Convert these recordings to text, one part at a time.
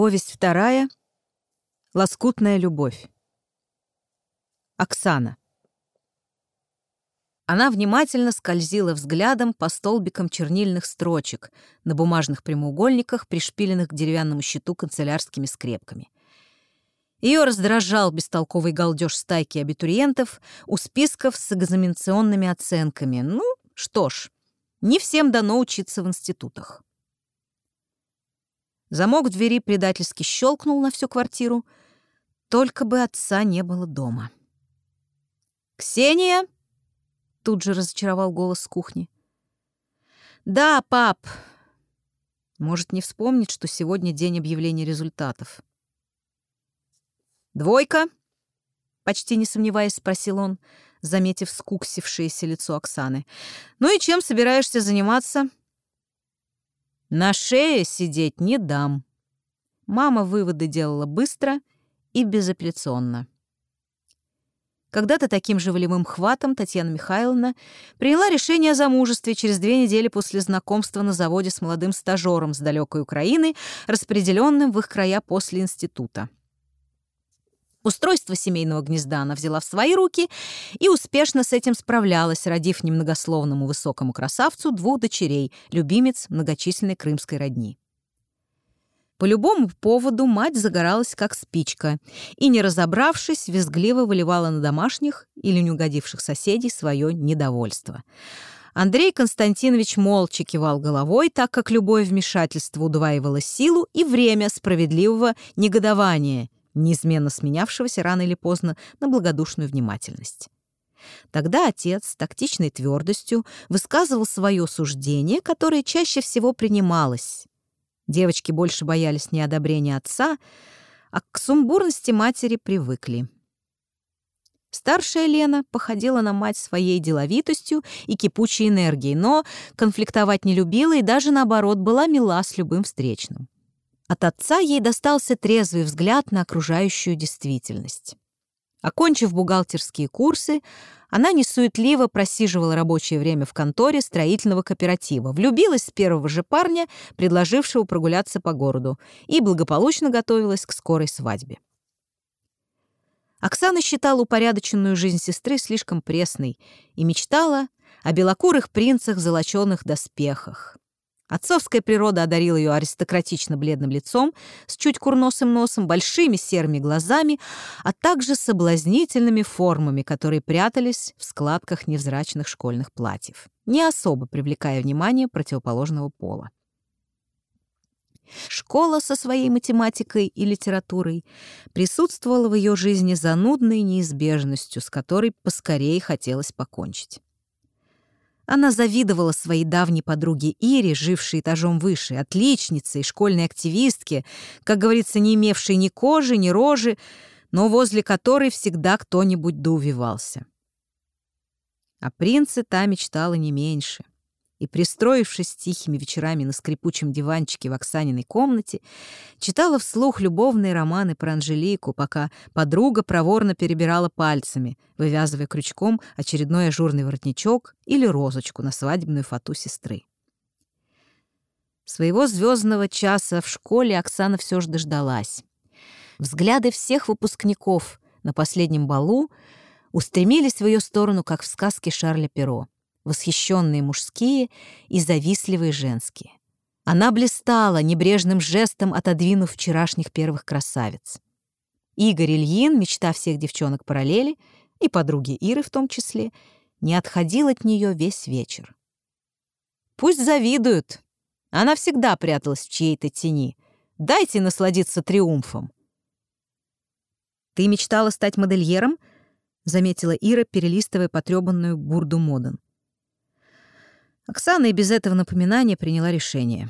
Повесть вторая. Лоскутная любовь. Оксана. Она внимательно скользила взглядом по столбикам чернильных строчек на бумажных прямоугольниках, пришпиленных к деревянному щиту канцелярскими скрепками. Ее раздражал бестолковый галдеж стайки абитуриентов у списков с экзаменационными оценками. Ну, что ж, не всем дано учиться в институтах. Замок двери предательски щелкнул на всю квартиру. Только бы отца не было дома. «Ксения!» — тут же разочаровал голос с кухни. «Да, пап!» Может, не вспомнить, что сегодня день объявления результатов. «Двойка?» — почти не сомневаясь, спросил он, заметив скуксившееся лицо Оксаны. «Ну и чем собираешься заниматься?» На шее сидеть не дам. Мама выводы делала быстро и безапелляционно. Когда-то таким же волевым хватом Татьяна Михайловна приняла решение о замужестве через две недели после знакомства на заводе с молодым стажером с далекой Украины, распределенным в их края после института. Устройство семейного гнезда она взяла в свои руки и успешно с этим справлялась, родив немногословному высокому красавцу двух дочерей, любимец многочисленной крымской родни. По любому поводу мать загоралась как спичка и, не разобравшись, визгливо выливала на домашних или неугодивших соседей свое недовольство. Андрей Константинович молча кивал головой, так как любое вмешательство удваивало силу и время справедливого негодования — неизменно сменявшегося рано или поздно на благодушную внимательность. Тогда отец тактичной твердостью высказывал свое суждение, которое чаще всего принималось. Девочки больше боялись неодобрения отца, а к сумбурности матери привыкли. Старшая Лена походила на мать своей деловитостью и кипучей энергией, но конфликтовать не любила и даже, наоборот, была мила с любым встречным. От отца ей достался трезвый взгляд на окружающую действительность. Окончив бухгалтерские курсы, она несуетливо просиживала рабочее время в конторе строительного кооператива, влюбилась в первого же парня, предложившего прогуляться по городу, и благополучно готовилась к скорой свадьбе. Оксана считала упорядоченную жизнь сестры слишком пресной и мечтала о белокурых принцах в золоченых доспехах. Отцовская природа одарила ее аристократично бледным лицом, с чуть курносым носом, большими серыми глазами, а также соблазнительными формами, которые прятались в складках невзрачных школьных платьев, не особо привлекая внимание противоположного пола. Школа со своей математикой и литературой присутствовала в ее жизни занудной неизбежностью, с которой поскорее хотелось покончить. Она завидовала своей давней подруге Ире, жившей этажом выше, отличнице и школьной активистке, как говорится, не имевшей ни кожи, ни рожи, но возле которой всегда кто-нибудь доувивался. А принце та мечтала не меньше и, пристроившись тихими вечерами на скрипучем диванчике в Оксаниной комнате, читала вслух любовные романы про Анжелику, пока подруга проворно перебирала пальцами, вывязывая крючком очередной ажурный воротничок или розочку на свадебную фату сестры. Своего звездного часа в школе Оксана все же дождалась. Взгляды всех выпускников на последнем балу устремились в ее сторону, как в сказке Шарля Перо восхищенные мужские и завистливые женские. Она блистала, небрежным жестом отодвинув вчерашних первых красавиц. Игорь Ильин, мечта всех девчонок параллели, и подруги Иры в том числе, не отходил от нее весь вечер. Пусть завидуют. Она всегда пряталась в чьей-то тени. Дайте насладиться триумфом. «Ты мечтала стать модельером?» — заметила Ира, перелистывая потрёбанную бурду Моден. Оксана и без этого напоминания приняла решение.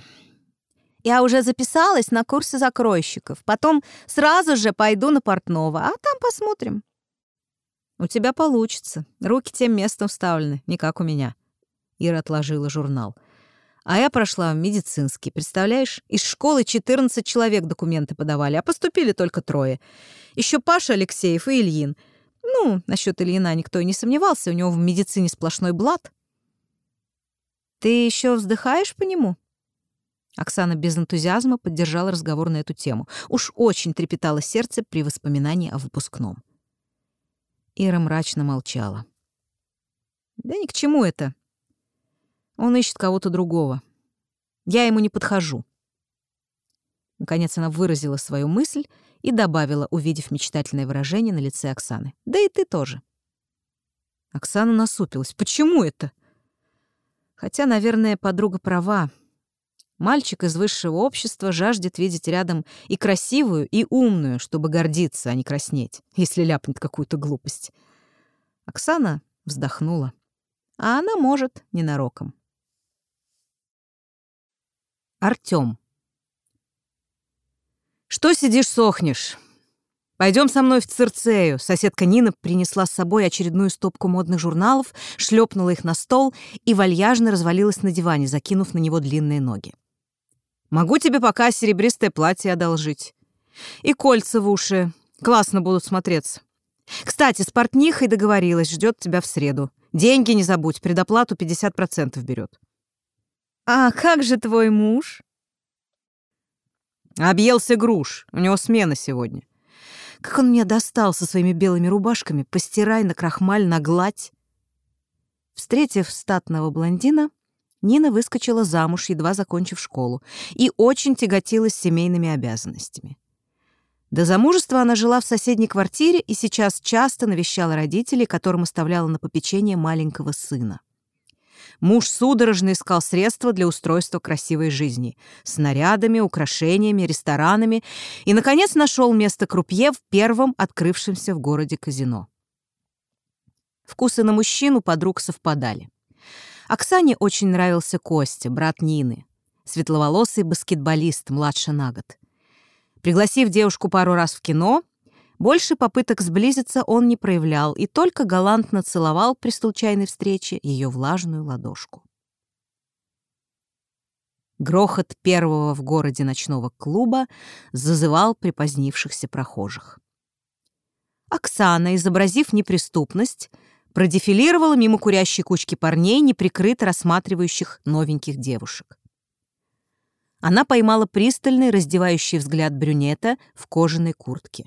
«Я уже записалась на курсы закройщиков. Потом сразу же пойду на портного, а там посмотрим». «У тебя получится. Руки тем местом вставлены, не как у меня». Ира отложила журнал. «А я прошла в медицинский, представляешь? Из школы 14 человек документы подавали, а поступили только трое. Еще Паша Алексеев и Ильин. Ну, насчет Ильина никто и не сомневался, у него в медицине сплошной блат. Ты еще вздыхаешь по нему? Оксана без энтузиазма поддержала разговор на эту тему. Уж очень трепетало сердце при воспоминании о выпускном. Ира мрачно молчала. «Да ни к чему это. Он ищет кого-то другого. Я ему не подхожу». Наконец она выразила свою мысль и добавила, увидев мечтательное выражение на лице Оксаны. «Да и ты тоже». Оксана насупилась. «Почему это?» Хотя, наверное, подруга права. Мальчик из высшего общества жаждет видеть рядом и красивую, и умную, чтобы гордиться, а не краснеть, если ляпнет какую-то глупость. Оксана вздохнула. А она может ненароком. Артём. «Что сидишь, сохнешь? Пойдем со мной в Цирцею». Соседка Нина принесла с собой очередную стопку модных журналов, шлепнула их на стол и вальяжно развалилась на диване, закинув на него длинные ноги. Могу тебе пока серебристое платье одолжить. И кольца в уши. Классно будут смотреться. Кстати, с портнихой договорилась, ждет тебя в среду. Деньги не забудь, предоплату 50% берет. А как же твой муж? Объелся груш. У него смена сегодня. Как он меня достал со своими белыми рубашками. Постирай на крахмаль, на. Встретив статного блондина, Нина выскочила замуж, едва закончив школу, и очень тяготилась семейными обязанностями. До замужества она жила в соседней квартире и сейчас часто навещала родителей, которым оставляла на попечение маленького сына. Муж судорожно искал средства для устройства красивой жизни — снарядами, украшениями, ресторанами и, наконец, нашел место крупье в первом открывшемся в городе казино. Вкусы на мужчину подруг совпадали. Оксане очень нравился Костя, брат Нины, светловолосый баскетболист, младше на год. Пригласив девушку пару раз в кино, больше попыток сблизиться он не проявлял и только галантно целовал при случайной встрече ее влажную ладошку. Грохот первого в городе ночного клуба зазывал припозднившихся прохожих. Оксана, изобразив неприступность, продефилировала мимо курящей кучки парней, неприкрыто рассматривающих новеньких девушек. Она поймала пристальный, раздевающий взгляд брюнета в кожаной куртке.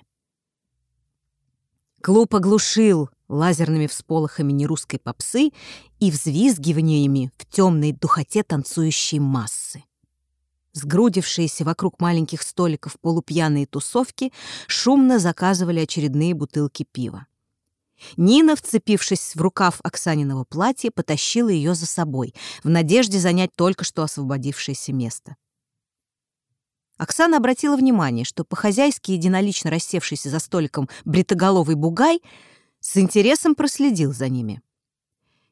Клуб оглушил лазерными всполохами нерусской попсы и взвизгиваниями в темной духоте танцующей массы. Сгрудившиеся вокруг маленьких столиков полупьяные тусовки шумно заказывали очередные бутылки пива. Нина, вцепившись в рукав Оксаниного платья, потащила ее за собой, в надежде занять только что освободившееся место. Оксана обратила внимание, что по-хозяйски единолично рассевшийся за столиком бритоголовый бугай с интересом проследил за ними.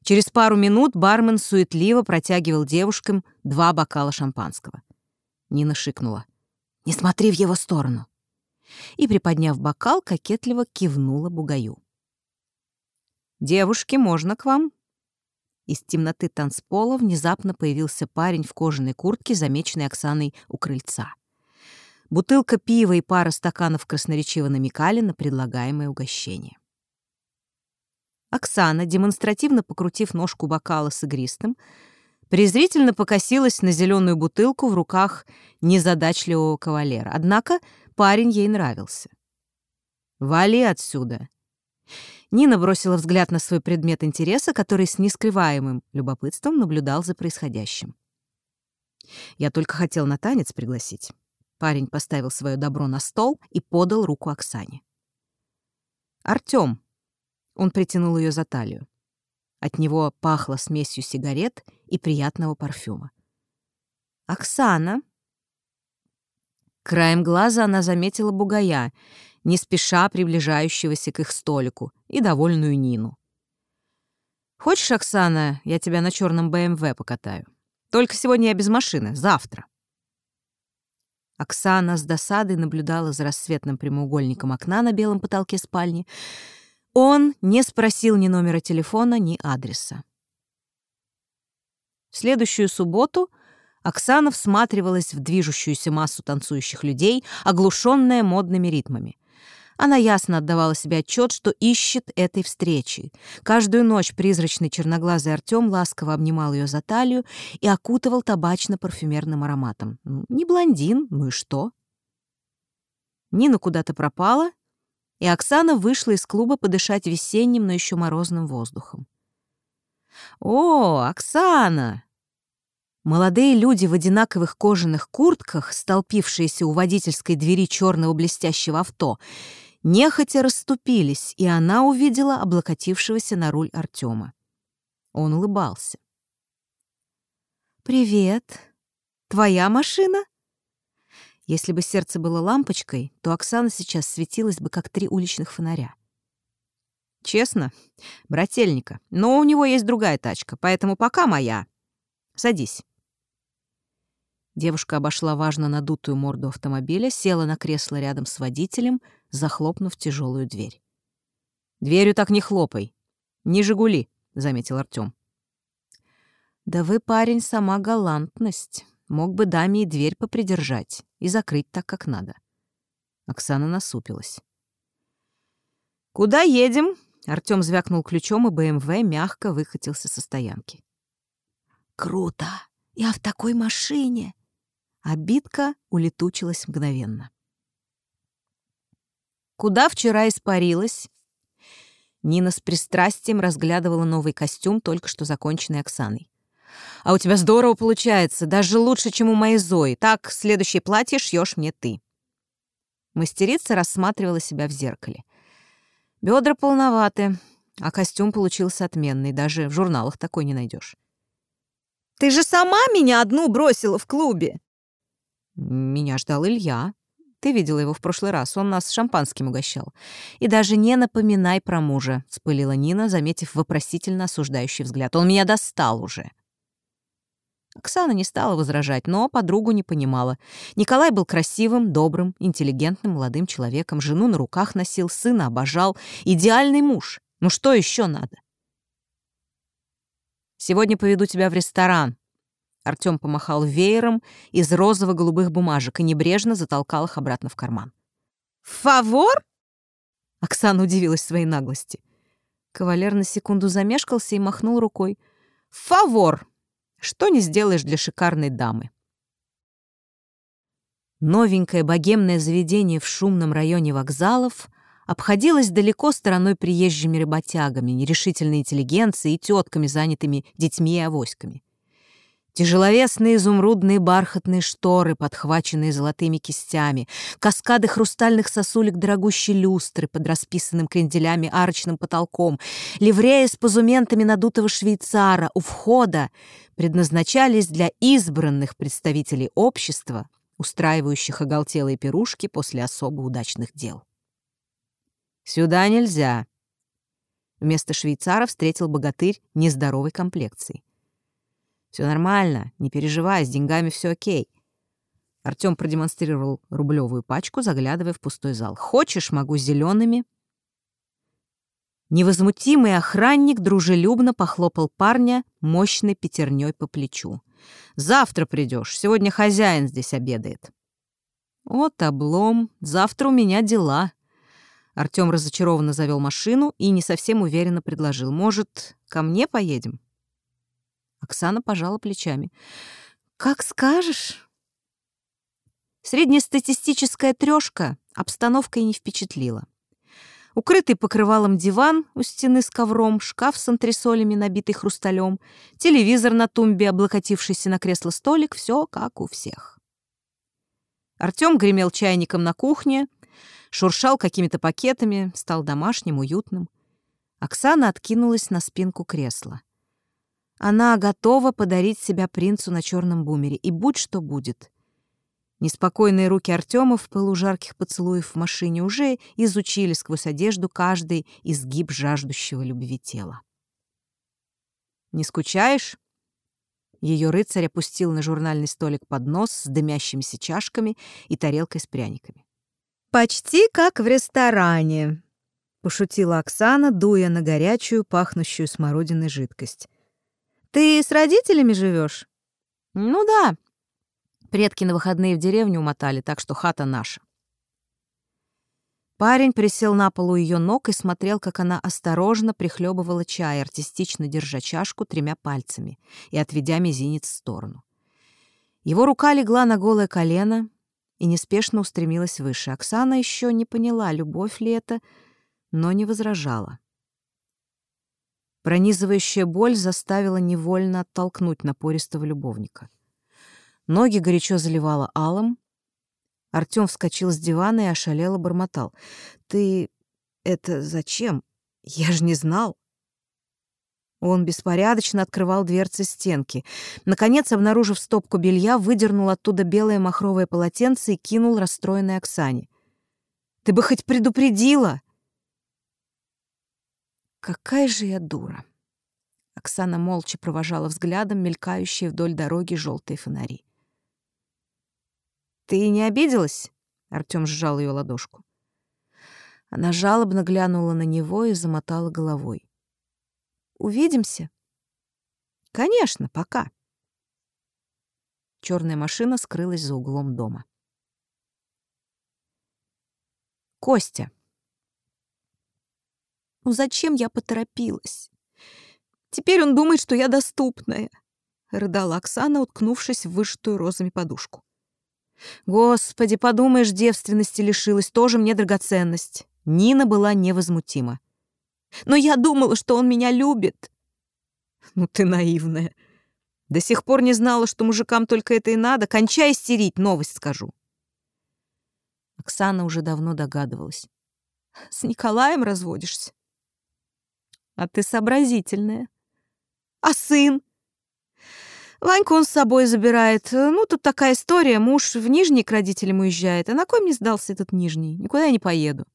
Через пару минут бармен суетливо протягивал девушкам два бокала шампанского. Нина шикнула. «Не смотри в его сторону!» И, приподняв бокал, кокетливо кивнула бугаю. «Девушки, можно к вам?» Из темноты танцпола внезапно появился парень в кожаной куртке, замеченный Оксаной у крыльца. Бутылка пива и пара стаканов красноречиво намекали на предлагаемое угощение. Оксана, демонстративно покрутив ножку бокала с игристым, презрительно покосилась на зеленую бутылку в руках незадачливого кавалера. Однако парень ей нравился. «Вали отсюда!» Нина бросила взгляд на свой предмет интереса, который с нескрываемым любопытством наблюдал за происходящим. «Я только хотел на танец пригласить». Парень поставил свое добро на стол и подал руку Оксане. «Артём!» Он притянул ее за талию. От него пахло смесью сигарет и приятного парфюма. «Оксана!» Краем глаза она заметила бугая, не спеша приближающегося к их столику, и довольную Нину. «Хочешь, Оксана, я тебя на черном БМВ покатаю? Только сегодня я без машины, завтра». Оксана с досадой наблюдала за рассветным прямоугольником окна на белом потолке спальни. Он не спросил ни номера телефона, ни адреса. В следующую субботу Оксана всматривалась в движущуюся массу танцующих людей, оглушенная модными ритмами. Она ясно отдавала себе отчет, что ищет этой встречи. Каждую ночь призрачный черноглазый Артем ласково обнимал ее за талию и окутывал табачно-парфюмерным ароматом. Не блондин, ну и что? Нина куда-то пропала, и Оксана вышла из клуба подышать весенним, но еще морозным воздухом. «О, Оксана!» Молодые люди в одинаковых кожаных куртках, столпившиеся у водительской двери черного блестящего авто, нехотя расступились, и она увидела облокотившегося на руль Артема. Он улыбался. «Привет. Твоя машина?» Если бы сердце было лампочкой, то Оксана сейчас светилась бы, как три уличных фонаря. «Честно, брательника, но у него есть другая тачка, поэтому пока моя. Садись». Девушка обошла важно надутую морду автомобиля, села на кресло рядом с водителем, захлопнув тяжелую дверь. «Дверью так не хлопай. Не «Жигули», — заметил Артём. «Да вы, парень, сама галантность. Мог бы даме и дверь попридержать и закрыть так, как надо». Оксана насупилась. «Куда едем?» Артём звякнул ключом, и БМВ мягко выкатился со стоянки. «Круто! Я в такой машине!» Обидка улетучилась мгновенно. «Куда вчера испарилась?» Нина с пристрастием разглядывала новый костюм, только что законченный Оксаной. «А у тебя здорово получается, даже лучше, чем у моей Зои. Так, следующее платье шьешь мне ты». Мастерица рассматривала себя в зеркале. Бедра полноваты, а костюм получился отменный, даже в журналах такой не найдешь. «Ты же сама меня одну бросила в клубе!» Меня ждал Илья. Ты видела его в прошлый раз, он нас шампанским угощал. И даже не напоминай про мужа, спылила Нина, заметив вопросительно осуждающий взгляд. Он меня достал уже. Оксана не стала возражать, но подругу не понимала. Николай был красивым, добрым, интеллигентным молодым человеком, жену на руках носил, сына обожал. Идеальный муж. Ну что еще надо? «Сегодня поведу тебя в ресторан», Артём помахал веером из розово-голубых бумажек и небрежно затолкал их обратно в карман. «Фавор?» Оксана удивилась своей наглости. Кавалер на секунду замешкался и махнул рукой. «Фавор! Что не сделаешь для шикарной дамы?» Новенькое богемное заведение в шумном районе вокзалов обходилось далеко стороной приезжими работягами, нерешительной интеллигенцией и тетками, занятыми детьми и авоськами. Тяжеловесные изумрудные бархатные шторы, подхваченные золотыми кистями, каскады хрустальных сосулек дорогущей люстры под расписанным кренделями арочным потолком, ливрея с позументами надутого швейцара у входа предназначались для избранных представителей общества, устраивающих оголтелые пирушки после особо удачных дел. «Сюда нельзя», Вместо швейцара встретил богатырь нездоровой комплекции. Все нормально, не переживай, с деньгами все окей. Артем продемонстрировал рублевую пачку, заглядывая в пустой зал. Хочешь, могу зелеными. Невозмутимый охранник дружелюбно похлопал парня мощной пятерней по плечу. «Завтра придешь. Сегодня хозяин здесь обедает». «Вот облом. Завтра у меня дела». Артем разочарованно завел машину и не совсем уверенно предложил. «Может, ко мне поедем?» Оксана пожала плечами. «Как скажешь». Среднестатистическая трёшка обстановкой не впечатлила. Укрытый покрывалом диван у стены с ковром, шкаф с антресолями, набитый хрусталем, телевизор на тумбе, облокотившийся на кресло-столик — все как у всех. Артём гремел чайником на кухне, шуршал какими-то пакетами, стал домашним, уютным. Оксана откинулась на спинку кресла. Она готова подарить себя принцу на черном бумере, и будь что будет. Неспокойные руки Артема в пылу жарких поцелуев в машине уже изучили сквозь одежду каждый изгиб жаждущего любви тела. «Не скучаешь?» Ее рыцарь опустил на журнальный столик поднос с дымящимися чашками и тарелкой с пряниками. «Почти как в ресторане», — пошутила Оксана, дуя на горячую, пахнущую смородиной жидкость. Ты с родителями живешь? Ну да. Предки на выходные в деревню умотали, так что хата наша. Парень присел на полу ее ног и смотрел, как она осторожно прихлебывала чай, артистично держа чашку тремя пальцами и отведя мизинец в сторону. Его рука легла на голое колено и неспешно устремилась выше. Оксана еще не поняла, любовь ли это, но не возражала. Пронизывающая боль заставила невольно оттолкнуть напористого любовника. Ноги горячо заливала алом, Артём вскочил с дивана и ошалело бормотал. «Ты... это зачем? Я же не знал». Он беспорядочно открывал дверцы стенки. Наконец, обнаружив стопку белья, выдернул оттуда белое махровое полотенце и кинул расстроенной Оксане. «Ты бы хоть предупредила!» «Какая же я дура!» Оксана молча провожала взглядом мелькающие вдоль дороги желтые фонари. «Ты не обиделась?» — Артём сжал ее ладошку. Она жалобно глянула на него и замотала головой. «Увидимся?» «Конечно, пока». Черная машина скрылась за углом дома. Костя. «Ну зачем я поторопилась? Теперь он думает, что я доступная», — рыдала Оксана, уткнувшись в вышитую розами подушку. Господи, подумаешь, девственности лишилась, тоже мне драгоценность. Нина была невозмутима. Но я думала, что он меня любит. Ну ты наивная. До сих пор не знала, что мужикам только это и надо. Кончай истерить, новость скажу. Оксана уже давно догадывалась. С Николаем разводишься? А ты сообразительная. А сын? Ваньку он с собой забирает. Ну, тут такая история. Муж в Нижний к родителям уезжает. А на кой мне сдался этот Нижний? Никуда я не поеду.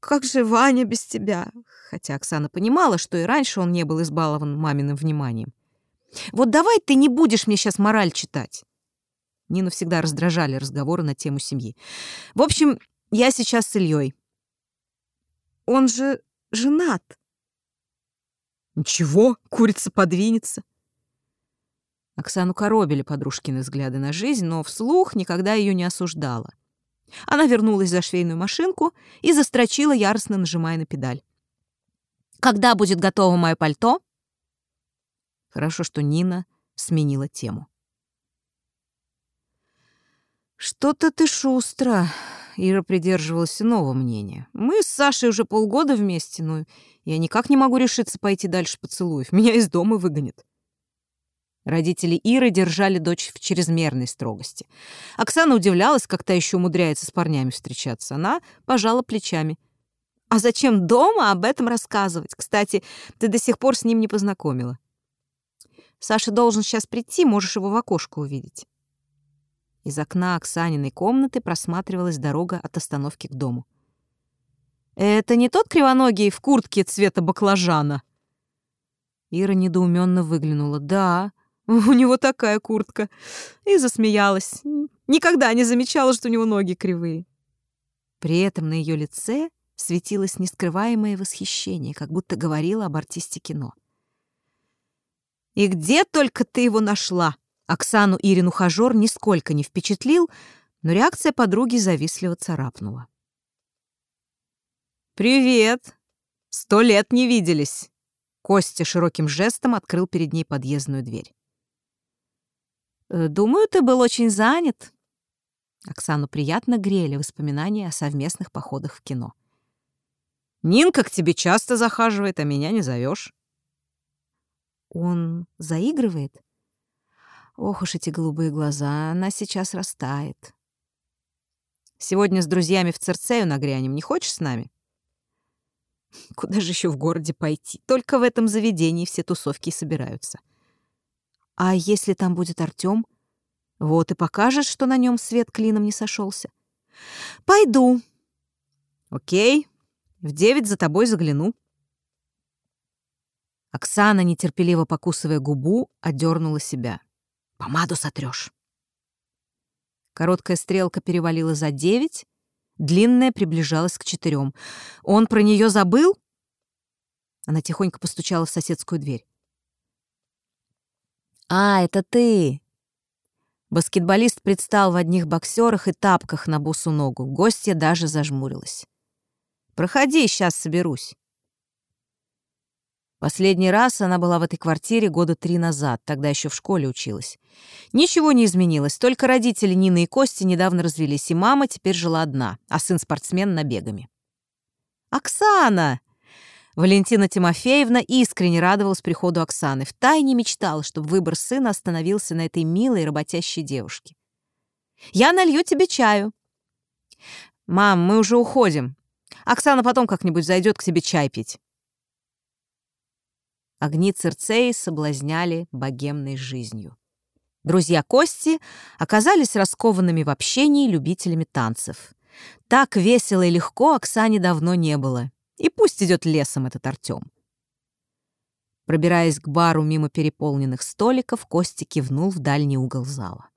Как же Ваня без тебя? Хотя Оксана понимала, что и раньше он не был избалован маминым вниманием. Вот давай ты не будешь мне сейчас мораль читать. Нину всегда раздражали разговоры на тему семьи. В общем, я сейчас с Ильей. Он же женат. Ничего, курица подвинется. Оксану коробили подружкины взгляды на жизнь, но вслух никогда ее не осуждала. Она вернулась за швейную машинку и застрочила, яростно нажимая на педаль. «Когда будет готово мое пальто?» Хорошо, что Нина сменила тему. «Что-то ты шустро», — Ира придерживалась иного мнения. «Мы с Сашей уже полгода вместе, но я никак не могу решиться пойти дальше поцелуев. Меня из дома выгонят». Родители Иры держали дочь в чрезмерной строгости. Оксана удивлялась, как та еще умудряется с парнями встречаться. Она пожала плечами. «А зачем дома об этом рассказывать? Кстати, ты до сих пор с ним не познакомила. Саша должен сейчас прийти, можешь его в окошко увидеть». Из окна Оксаниной комнаты просматривалась дорога от остановки к дому. «Это не тот кривоногий в куртке цвета баклажана?» Ира недоуменно выглянула. «Да, у него такая куртка. И засмеялась. Никогда не замечала, что у него ноги кривые. При этом на ее лице светилось нескрываемое восхищение, как будто говорила об артисте кино. «И где только ты его нашла?» Оксану Ирину Хажор нисколько не впечатлил, но реакция подруги завистливо царапнула. «Привет! Сто лет не виделись!» Костя широким жестом открыл перед ней подъездную дверь. Э, «Думаю, ты был очень занят». Оксану приятно грели воспоминания о совместных походах в кино. «Нинка к тебе часто захаживает, а меня не зовешь. «Он заигрывает?» Ох уж эти голубые глаза, она сейчас растает. Сегодня с друзьями в Церцею нагрянем, не хочешь с нами? Куда же еще в городе пойти? Только в этом заведении все тусовки и собираются. А если там будет Артём? Вот и покажешь, что на нем свет клином не сошелся. Пойду. Окей, в девять за тобой загляну. Оксана, нетерпеливо покусывая губу, одернула себя. Помаду сотрешь. Короткая стрелка перевалила за девять, длинная приближалась к четырем. Он про нее забыл? Она тихонько постучала в соседскую дверь. «А, это ты!» Баскетболист предстал в одних боксерах и тапках на босу ногу. Гостья даже зажмурилась. «Проходи, сейчас соберусь». Последний раз она была в этой квартире года три назад, тогда еще в школе училась. Ничего не изменилось, только родители Нины и Кости недавно развелись, и мама теперь жила одна, а сын спортсмен набегами. «Оксана!» Валентина Тимофеевна искренне радовалась приходу Оксаны. Втайне мечтала, чтобы выбор сына остановился на этой милой работящей девушке. «Я налью тебе чаю». «Мам, мы уже уходим. Оксана потом как-нибудь зайдет к тебе чай пить». Огни Церцеи соблазняли богемной жизнью. Друзья Кости оказались раскованными в общении любителями танцев. Так весело и легко Оксане давно не было. И пусть идет лесом этот Артем. Пробираясь к бару мимо переполненных столиков, Костя кивнул в дальний угол зала.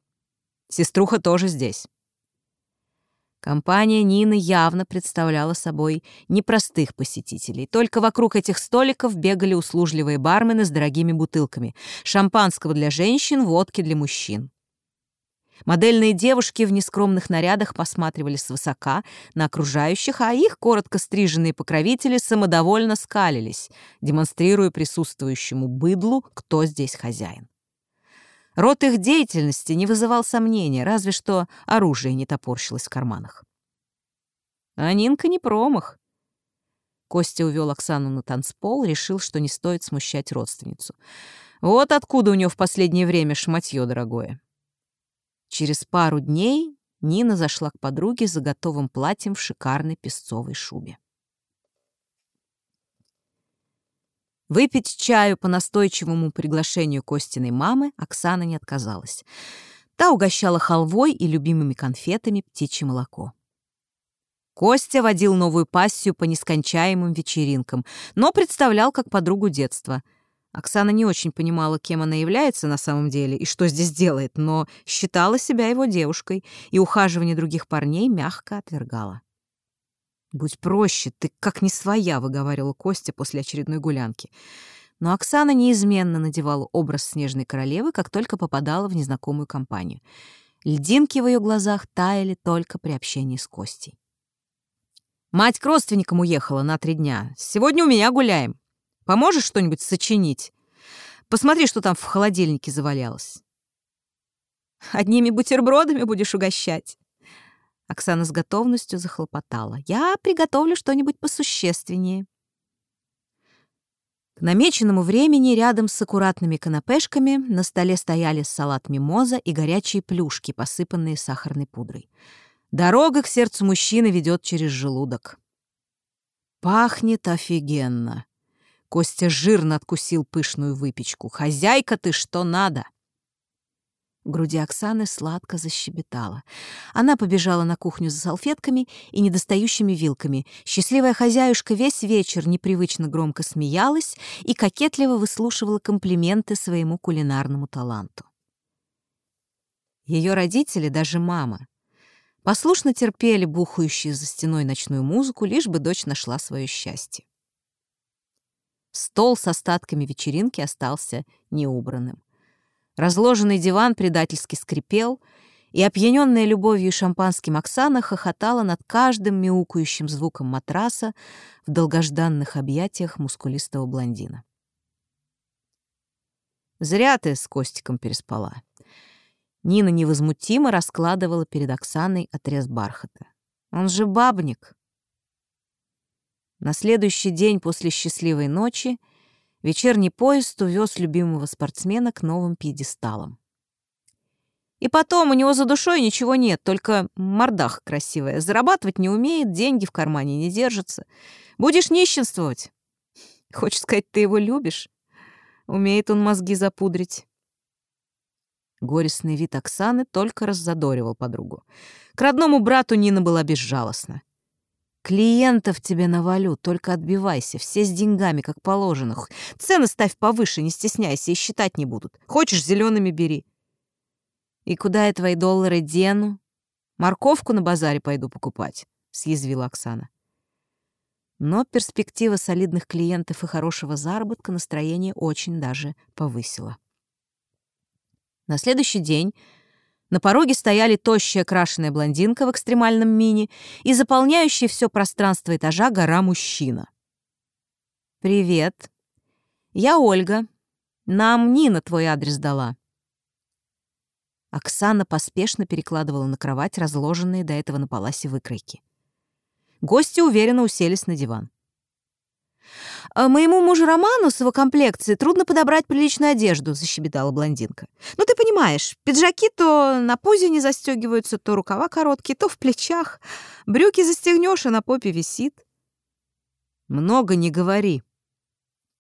«Сеструха тоже здесь». Компания Нины явно представляла собой непростых посетителей. Только вокруг этих столиков бегали услужливые бармены с дорогими бутылками. Шампанского для женщин, водки для мужчин. Модельные девушки в нескромных нарядах посматривали свысока на окружающих, а их коротко стриженные покровители самодовольно скалились, демонстрируя присутствующему быдлу, кто здесь хозяин. Род их деятельности не вызывал сомнения, разве что оружие не топорщилось в карманах. А Нинка не промах. Костя увел Оксану на танцпол, решил, что не стоит смущать родственницу. Вот откуда у нее в последнее время шматье дорогое. Через пару дней Нина зашла к подруге за готовым платьем в шикарной песцовой шубе. Выпить чаю по настойчивому приглашению Костиной мамы Оксана не отказалась. Та угощала халвой и любимыми конфетами птичье молоко. Костя водил новую пассию по нескончаемым вечеринкам, но представлял как подругу детства. Оксана не очень понимала, кем она является на самом деле и что здесь делает, но считала себя его девушкой и ухаживание других парней мягко отвергала. «Будь проще, ты как не своя», — выговаривала Костя после очередной гулянки. Но Оксана неизменно надевала образ снежной королевы, как только попадала в незнакомую компанию. Льдинки в ее глазах таяли только при общении с Костей. «Мать к родственникам уехала на три дня. Сегодня у меня гуляем. Поможешь что-нибудь сочинить? Посмотри, что там в холодильнике завалялось». «Одними бутербродами будешь угощать?» Оксана с готовностью захлопотала. «Я приготовлю что-нибудь посущественнее». К намеченному времени рядом с аккуратными канапешками на столе стояли салат мимоза и горячие плюшки, посыпанные сахарной пудрой. Дорога к сердцу мужчины ведет через желудок. Пахнет офигенно. Костя жирно откусил пышную выпечку. «Хозяйка ты что надо!» В груди Оксаны сладко защебетала. Она побежала на кухню за салфетками и недостающими вилками. Счастливая хозяюшка весь вечер непривычно громко смеялась и кокетливо выслушивала комплименты своему кулинарному таланту. Ее родители, даже мама, послушно терпели бухающую за стеной ночную музыку, лишь бы дочь нашла свое счастье. Стол с остатками вечеринки остался неубранным. Разложенный диван предательски скрипел, и опьяненная любовью шампанским Оксана хохотала над каждым мяукающим звуком матраса в долгожданных объятиях мускулистого блондина. «Зря ты с Костиком переспала». Нина невозмутимо раскладывала перед Оксаной отрез бархата. «Он же бабник». На следующий день после счастливой ночи Вечерний поезд увез любимого спортсмена к новым пьедесталам. И потом у него за душой ничего нет, только мордах красивая. Зарабатывать не умеет, деньги в кармане не держатся. Будешь нищенствовать. Хочешь сказать, ты его любишь? Умеет он мозги запудрить. Горестный вид Оксаны только раззадоривал подругу. К родному брату Нина была безжалостна. Клиентов тебе навалю, только отбивайся, все с деньгами, как положено. Цены ставь повыше, не стесняйся, и считать не будут. Хочешь, зелеными бери. И куда я твои доллары дену? Морковку на базаре пойду покупать, съязвила Оксана. Но перспектива солидных клиентов и хорошего заработка настроение очень даже повысила. На следующий день На пороге стояли тощая крашеная блондинка в экстремальном мини и заполняющая все пространство этажа гора мужчина. «Привет. Я Ольга. Нам Нина твой адрес дала». Оксана поспешно перекладывала на кровать разложенные до этого на паласе выкройки. Гости уверенно уселись на диван. «А «Моему мужу Роману с его комплекцией трудно подобрать приличную одежду», — защебетала блондинка. «Ну, ты понимаешь, пиджаки то на пузе не застегиваются, то рукава короткие, то в плечах. Брюки застегнешь, а на попе висит». «Много не говори».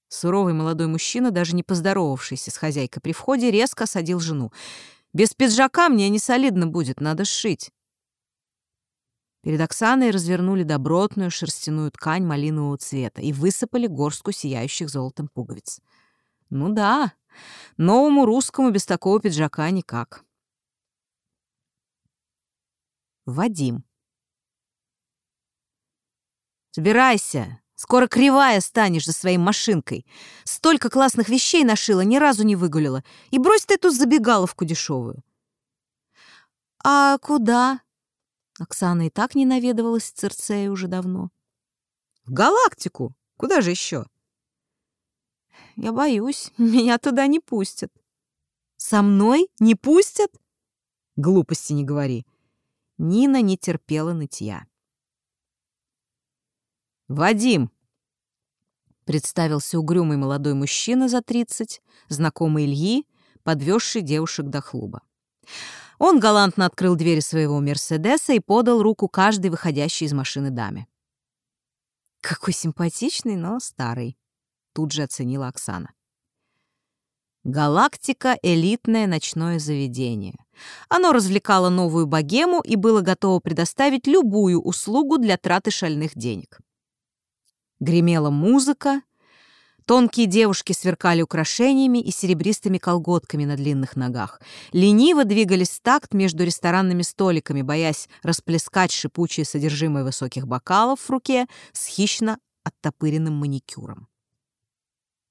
Суровый молодой мужчина, даже не поздоровавшийся с хозяйкой при входе, резко осадил жену. «Без пиджака мне не солидно будет, надо сшить». Перед Оксаной развернули добротную шерстяную ткань малинового цвета и высыпали горстку сияющих золотом пуговиц. Ну да, новому русскому без такого пиджака никак. Вадим. «Собирайся! Скоро кривая станешь за своей машинкой. Столько классных вещей нашила, ни разу не выгулила. И брось ты эту забегаловку дешевую». «А куда?» Оксана и так не наведывалась в Церцея уже давно. «В галактику! Куда же еще?» «Я боюсь, меня туда не пустят». «Со мной не пустят?» «Глупости не говори». Нина не терпела нытья. «Вадим!» — представился угрюмый молодой мужчина за тридцать, знакомый Ильи, подвезший девушек до клуба. Он галантно открыл двери своего «Мерседеса» и подал руку каждой выходящей из машины даме. «Какой симпатичный, но старый», — тут же оценила Оксана. «Галактика» — элитное ночное заведение. Оно развлекало новую богему и было готово предоставить любую услугу для траты шальных денег. Гремела музыка — Тонкие девушки сверкали украшениями и серебристыми колготками на длинных ногах. Лениво двигались такт между ресторанными столиками, боясь расплескать шипучее содержимое высоких бокалов в руке с хищно оттопыренным маникюром.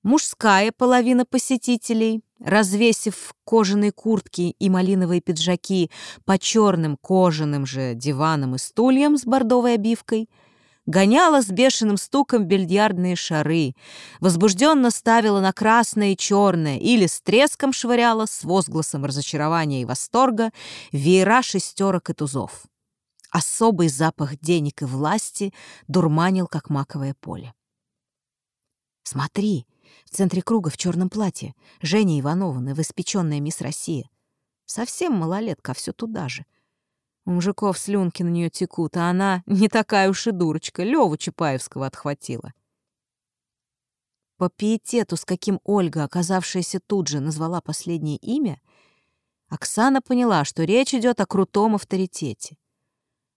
Мужская половина посетителей, развесив кожаные куртки и малиновые пиджаки по черным кожаным же диванам и стульям с бордовой обивкой — гоняла с бешеным стуком бильярдные шары, возбужденно ставила на красное и черное или с треском швыряла с возгласом разочарования и восторга веера шестерок и тузов. Особый запах денег и власти дурманил, как маковое поле. «Смотри, в центре круга в черном платье Женя Иванова, новоиспеченная мисс Россия. Совсем малолетка, а все туда же. У мужиков слюнки на нее текут, а она не такая уж и дурочка, Леву Чапаевского отхватила. По пиетету, с каким Ольга, оказавшаяся тут же, назвала последнее имя, Оксана поняла, что речь идет о крутом авторитете.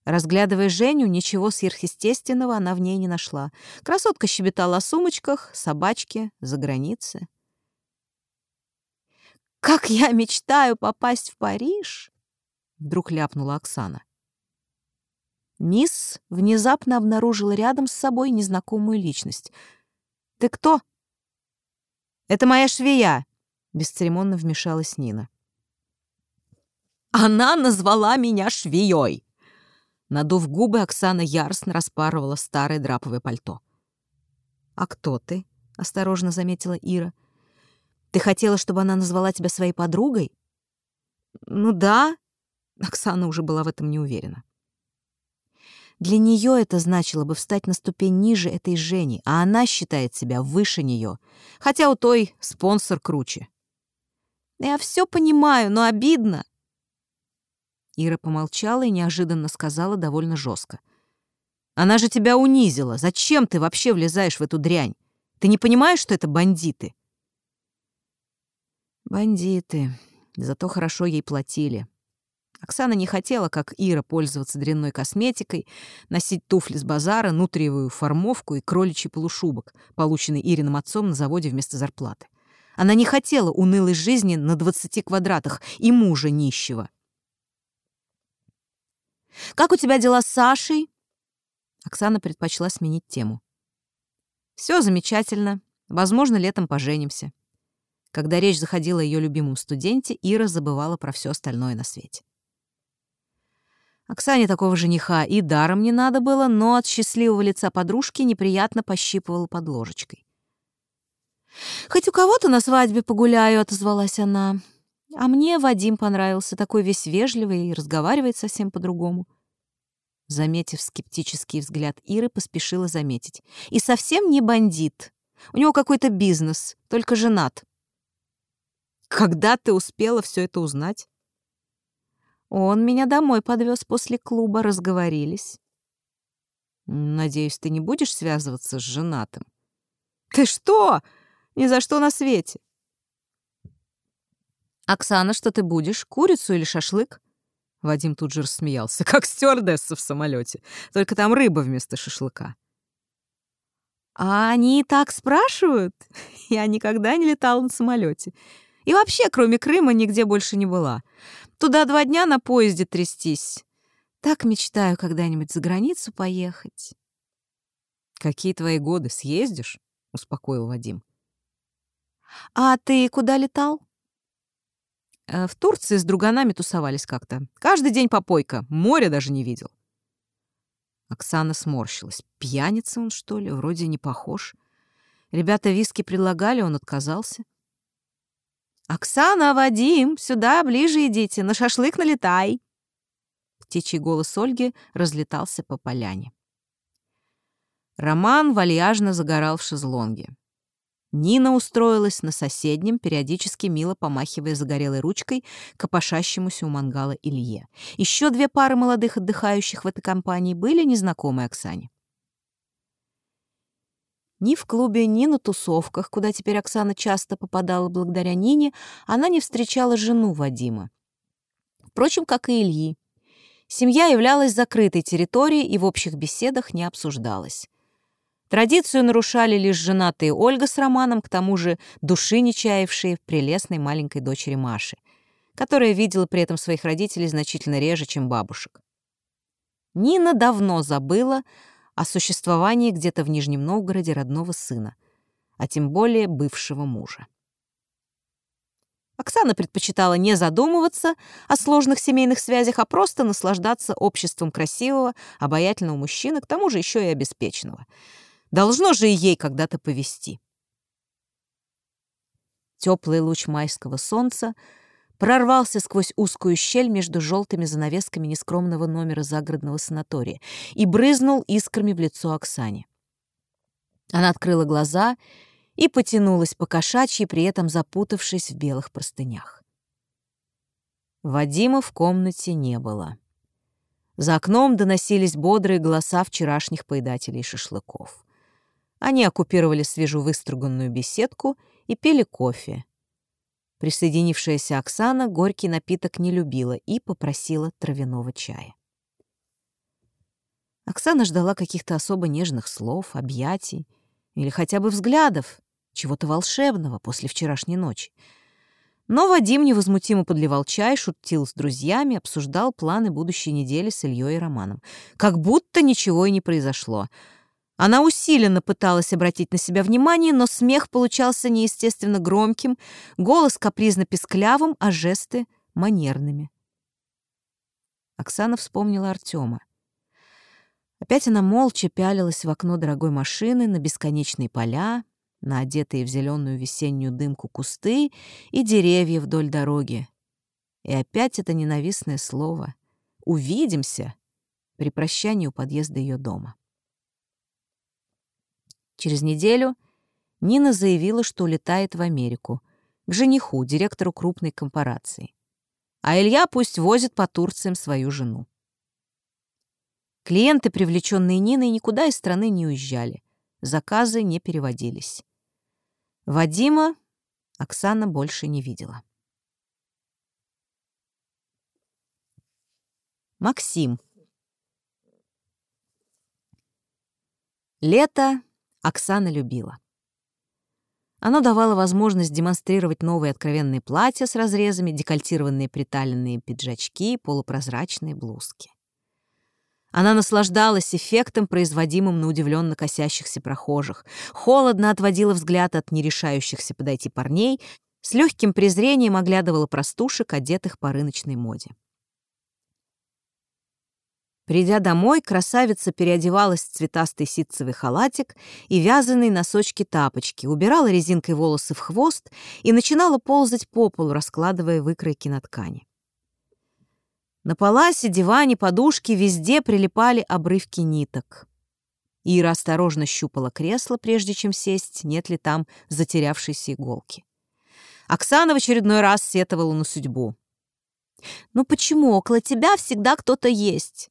Разглядывая Женю, ничего сверхъестественного она в ней не нашла. Красотка щебетала о сумочках, собачке, за границей. «Как я мечтаю попасть в Париж!» Вдруг ляпнула Оксана. Мисс внезапно обнаружила рядом с собой незнакомую личность. «Ты кто?» «Это моя швея», — бесцеремонно вмешалась Нина. «Она назвала меня швеей!» Надув губы, Оксана яростно распарывала старое драповое пальто. «А кто ты?» — осторожно заметила Ира. «Ты хотела, чтобы она назвала тебя своей подругой?» «Ну да», Оксана уже была в этом не уверена. Для нее это значило бы встать на ступень ниже этой Жени, а она считает себя выше нее, хотя у той спонсор круче. «Я все понимаю, но обидно». Ира помолчала и неожиданно сказала довольно жестко. «Она же тебя унизила. Зачем ты вообще влезаешь в эту дрянь? Ты не понимаешь, что это бандиты?» «Бандиты. Зато хорошо ей платили. Оксана не хотела, как Ира, пользоваться дрянной косметикой, носить туфли с базара, нутриевую формовку и кроличий полушубок, полученный Ириным отцом на заводе вместо зарплаты. Она не хотела унылой жизни на 20 квадратах и мужа нищего. «Как у тебя дела с Сашей?» Оксана предпочла сменить тему. «Все замечательно. Возможно, летом поженимся». Когда речь заходила о ее любимом студенте, Ира забывала про все остальное на свете. Оксане такого жениха и даром не надо было, но от счастливого лица подружки неприятно пощипывала под ложечкой. «Хоть у кого-то на свадьбе погуляю», — отозвалась она. «А мне Вадим понравился, такой весь вежливый и разговаривает совсем по-другому». Заметив скептический взгляд Иры, поспешила заметить. «И совсем не бандит. У него какой-то бизнес, только женат». «Когда ты успела все это узнать?» «Он меня домой подвез после клуба, разговорились». «Надеюсь, ты не будешь связываться с женатым?» «Ты что? Ни за что на свете!» «Оксана, что ты будешь? Курицу или шашлык?» Вадим тут же рассмеялся, как стюардесса в самолете, только там рыба вместо шашлыка. «А они так спрашивают? Я никогда не летала на самолете. И вообще, кроме Крыма, нигде больше не была. Туда два дня на поезде трястись. Так мечтаю когда-нибудь за границу поехать». «Какие твои годы? Съездишь?» — успокоил Вадим. «А ты куда летал?» Э, в Турции с друганами тусовались как-то. Каждый день попойка, моря даже не видел. Оксана сморщилась. Пьяница он, что ли? Вроде не похож. Ребята виски предлагали, он отказался. «Оксана, Вадим, сюда ближе идите, на шашлык налетай!» Птичий голос Ольги разлетался по поляне. Роман вальяжно загорал в шезлонге. Нина устроилась на соседнем, периодически мило помахивая загорелой ручкой копошащемуся у мангала Илье. Еще две пары молодых отдыхающих в этой компании были незнакомы Оксане. Ни в клубе, ни на тусовках, куда теперь Оксана часто попадала благодаря Нине, она не встречала жену Вадима. Впрочем, как и Ильи. Семья являлась закрытой территорией и в общих беседах не обсуждалась. Традицию нарушали лишь женатые Ольга с Романом, к тому же души не чаявшие в прелестной маленькой дочери Маши, которая видела при этом своих родителей значительно реже, чем бабушек. Нина давно забыла о существовании где-то в Нижнем Новгороде родного сына, а тем более бывшего мужа. Оксана предпочитала не задумываться о сложных семейных связях, а просто наслаждаться обществом красивого, обаятельного мужчины, к тому же еще и обеспеченного — Должно же и ей когда-то повести. Теплый луч майского солнца прорвался сквозь узкую щель между желтыми занавесками нескромного номера загородного санатория и брызнул искрами в лицо Оксане. Она открыла глаза и потянулась по кошачьи, при этом запутавшись в белых простынях. Вадима в комнате не было. За окном доносились бодрые голоса вчерашних поедателей шашлыков. Они оккупировали свежевыструганную беседку и пили кофе. Присоединившаяся Оксана горький напиток не любила и попросила травяного чая. Оксана ждала каких-то особо нежных слов, объятий или хотя бы взглядов, чего-то волшебного после вчерашней ночи. Но Вадим невозмутимо подливал чай, шутил с друзьями, обсуждал планы будущей недели с Ильей и Романом. Как будто ничего и не произошло — она усиленно пыталась обратить на себя внимание, но смех получался неестественно громким, голос капризно-песклявым, а жесты — манерными. Оксана вспомнила Артема. Опять она молча пялилась в окно дорогой машины на бесконечные поля, на одетые в зеленую весеннюю дымку кусты и деревья вдоль дороги. И опять это ненавистное слово «увидимся» при прощании у подъезда ее дома. Через неделю Нина заявила, что улетает в Америку, к жениху, директору крупной корпорации. А Илья пусть возит по Турциям свою жену. Клиенты, привлеченные Ниной, никуда из страны не уезжали. Заказы не переводились. Вадима Оксана больше не видела. Максим. Лето Оксана любила. Оно давало возможность демонстрировать новые откровенные платья с разрезами, декольтированные приталенные пиджачки, полупрозрачные блузки. Она наслаждалась эффектом, производимым на удивленно косящихся прохожих, холодно отводила взгляд от нерешающихся подойти парней, с легким презрением оглядывала простушек, одетых по рыночной моде. Придя домой, красавица переодевалась в цветастый ситцевый халатик и вязаные носочки-тапочки, убирала резинкой волосы в хвост и начинала ползать по полу, раскладывая выкройки на ткани. На паласе, диване, подушке везде прилипали обрывки ниток. Ира осторожно щупала кресло, прежде чем сесть, нет ли там затерявшейся иголки. Оксана в очередной раз сетовала на судьбу. «Ну почему около тебя всегда кто-то есть?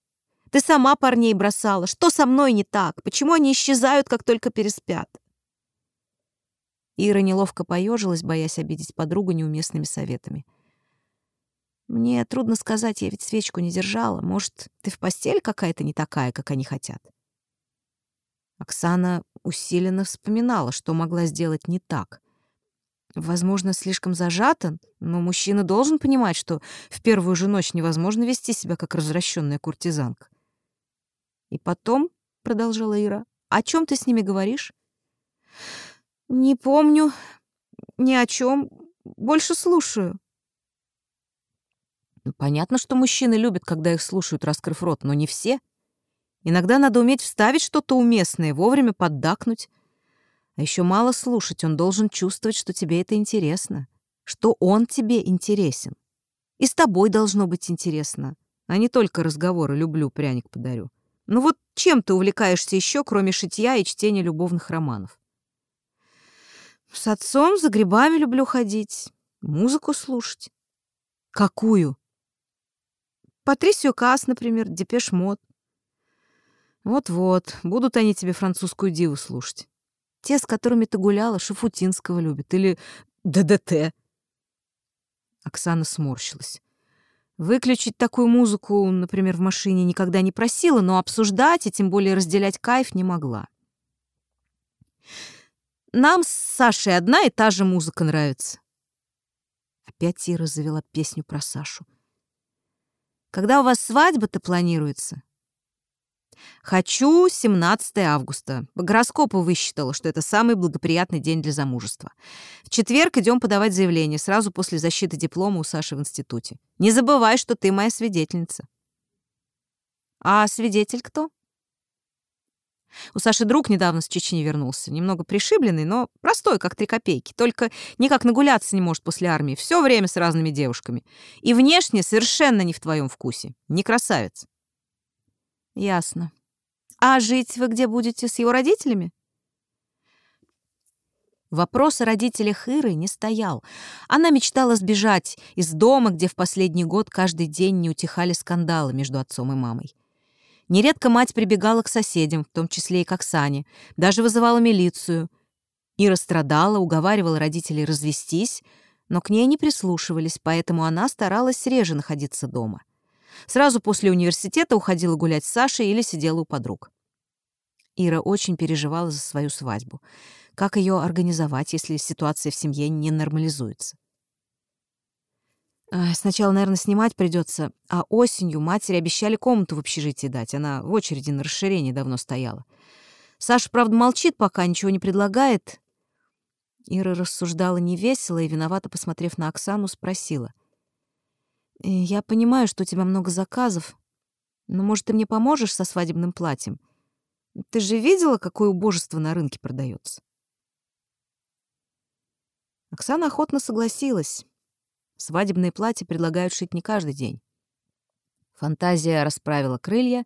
Ты сама парней бросала. Что со мной не так? Почему они исчезают, как только переспят?» Ира неловко поежилась, боясь обидеть подругу неуместными советами. «Мне трудно сказать, я ведь свечку не держала. Может, ты в постель какая-то не такая, как они хотят?» Оксана усиленно вспоминала, что могла сделать не так. Возможно, слишком зажата, но мужчина должен понимать, что в первую же ночь невозможно вести себя как развращенная куртизанка. И потом, — продолжала Ира, — о чем ты с ними говоришь? Не помню, ни о чем, больше слушаю. Ну, понятно, что мужчины любят, когда их слушают, раскрыв рот, но не все. Иногда надо уметь вставить что-то уместное, вовремя поддакнуть. А еще мало слушать, он должен чувствовать, что тебе это интересно, что он тебе интересен. И с тобой должно быть интересно, а не только разговоры «люблю, пряник подарю». Ну вот чем ты увлекаешься еще, кроме шитья и чтения любовных романов? С отцом за грибами люблю ходить, музыку слушать. Какую? Патрисию Каас, например, Depeche Mode. Вот-вот, будут они тебе французскую диву слушать. Те, с которыми ты гуляла, Шафутинского любят. Или ДДТ. Оксана сморщилась. Выключить такую музыку, например, в машине никогда не просила, но обсуждать и тем более разделять кайф не могла. Нам с Сашей одна и та же музыка нравится. Опять Ира завела песню про Сашу. Когда у вас свадьба-то планируется? Хочу 17 августа. По гороскопу высчитала, что это самый благоприятный день для замужества. В четверг идем подавать заявление, сразу после защиты диплома у Саши в институте. Не забывай, что ты моя свидетельница. А свидетель кто? У Саши друг недавно с Чечни вернулся. Немного пришибленный, но простой, как три копейки. Только никак нагуляться не может после армии. Все время с разными девушками. И внешне совершенно не в твоем вкусе. Не красавец. Ясно. А жить вы где будете? С его родителями? Вопрос о родителях Иры не стоял. Она мечтала сбежать из дома, где в последний год каждый день не утихали скандалы между отцом и мамой. Нередко мать прибегала к соседям, в том числе и к Оксане, даже вызывала милицию. Ира страдала, уговаривала родителей развестись, но к ней не прислушивались, поэтому она старалась реже находиться дома. Сразу после университета уходила гулять с Сашей или сидела у подруг. Ира очень переживала за свою свадьбу. Как ее организовать, если ситуация в семье не нормализуется? Сначала, наверное, снимать придется, а осенью матери обещали комнату в общежитии дать. Она в очереди на расширение давно стояла. Саша, правда, молчит пока, ничего не предлагает. Ира рассуждала невесело и, виновато посмотрев на Оксану, спросила — «Я понимаю, что у тебя много заказов, но, может, ты мне поможешь со свадебным платьем? Ты же видела, какое убожество на рынке продается?» Оксана охотно согласилась. Свадебные платья предлагают шить не каждый день. Фантазия расправила крылья,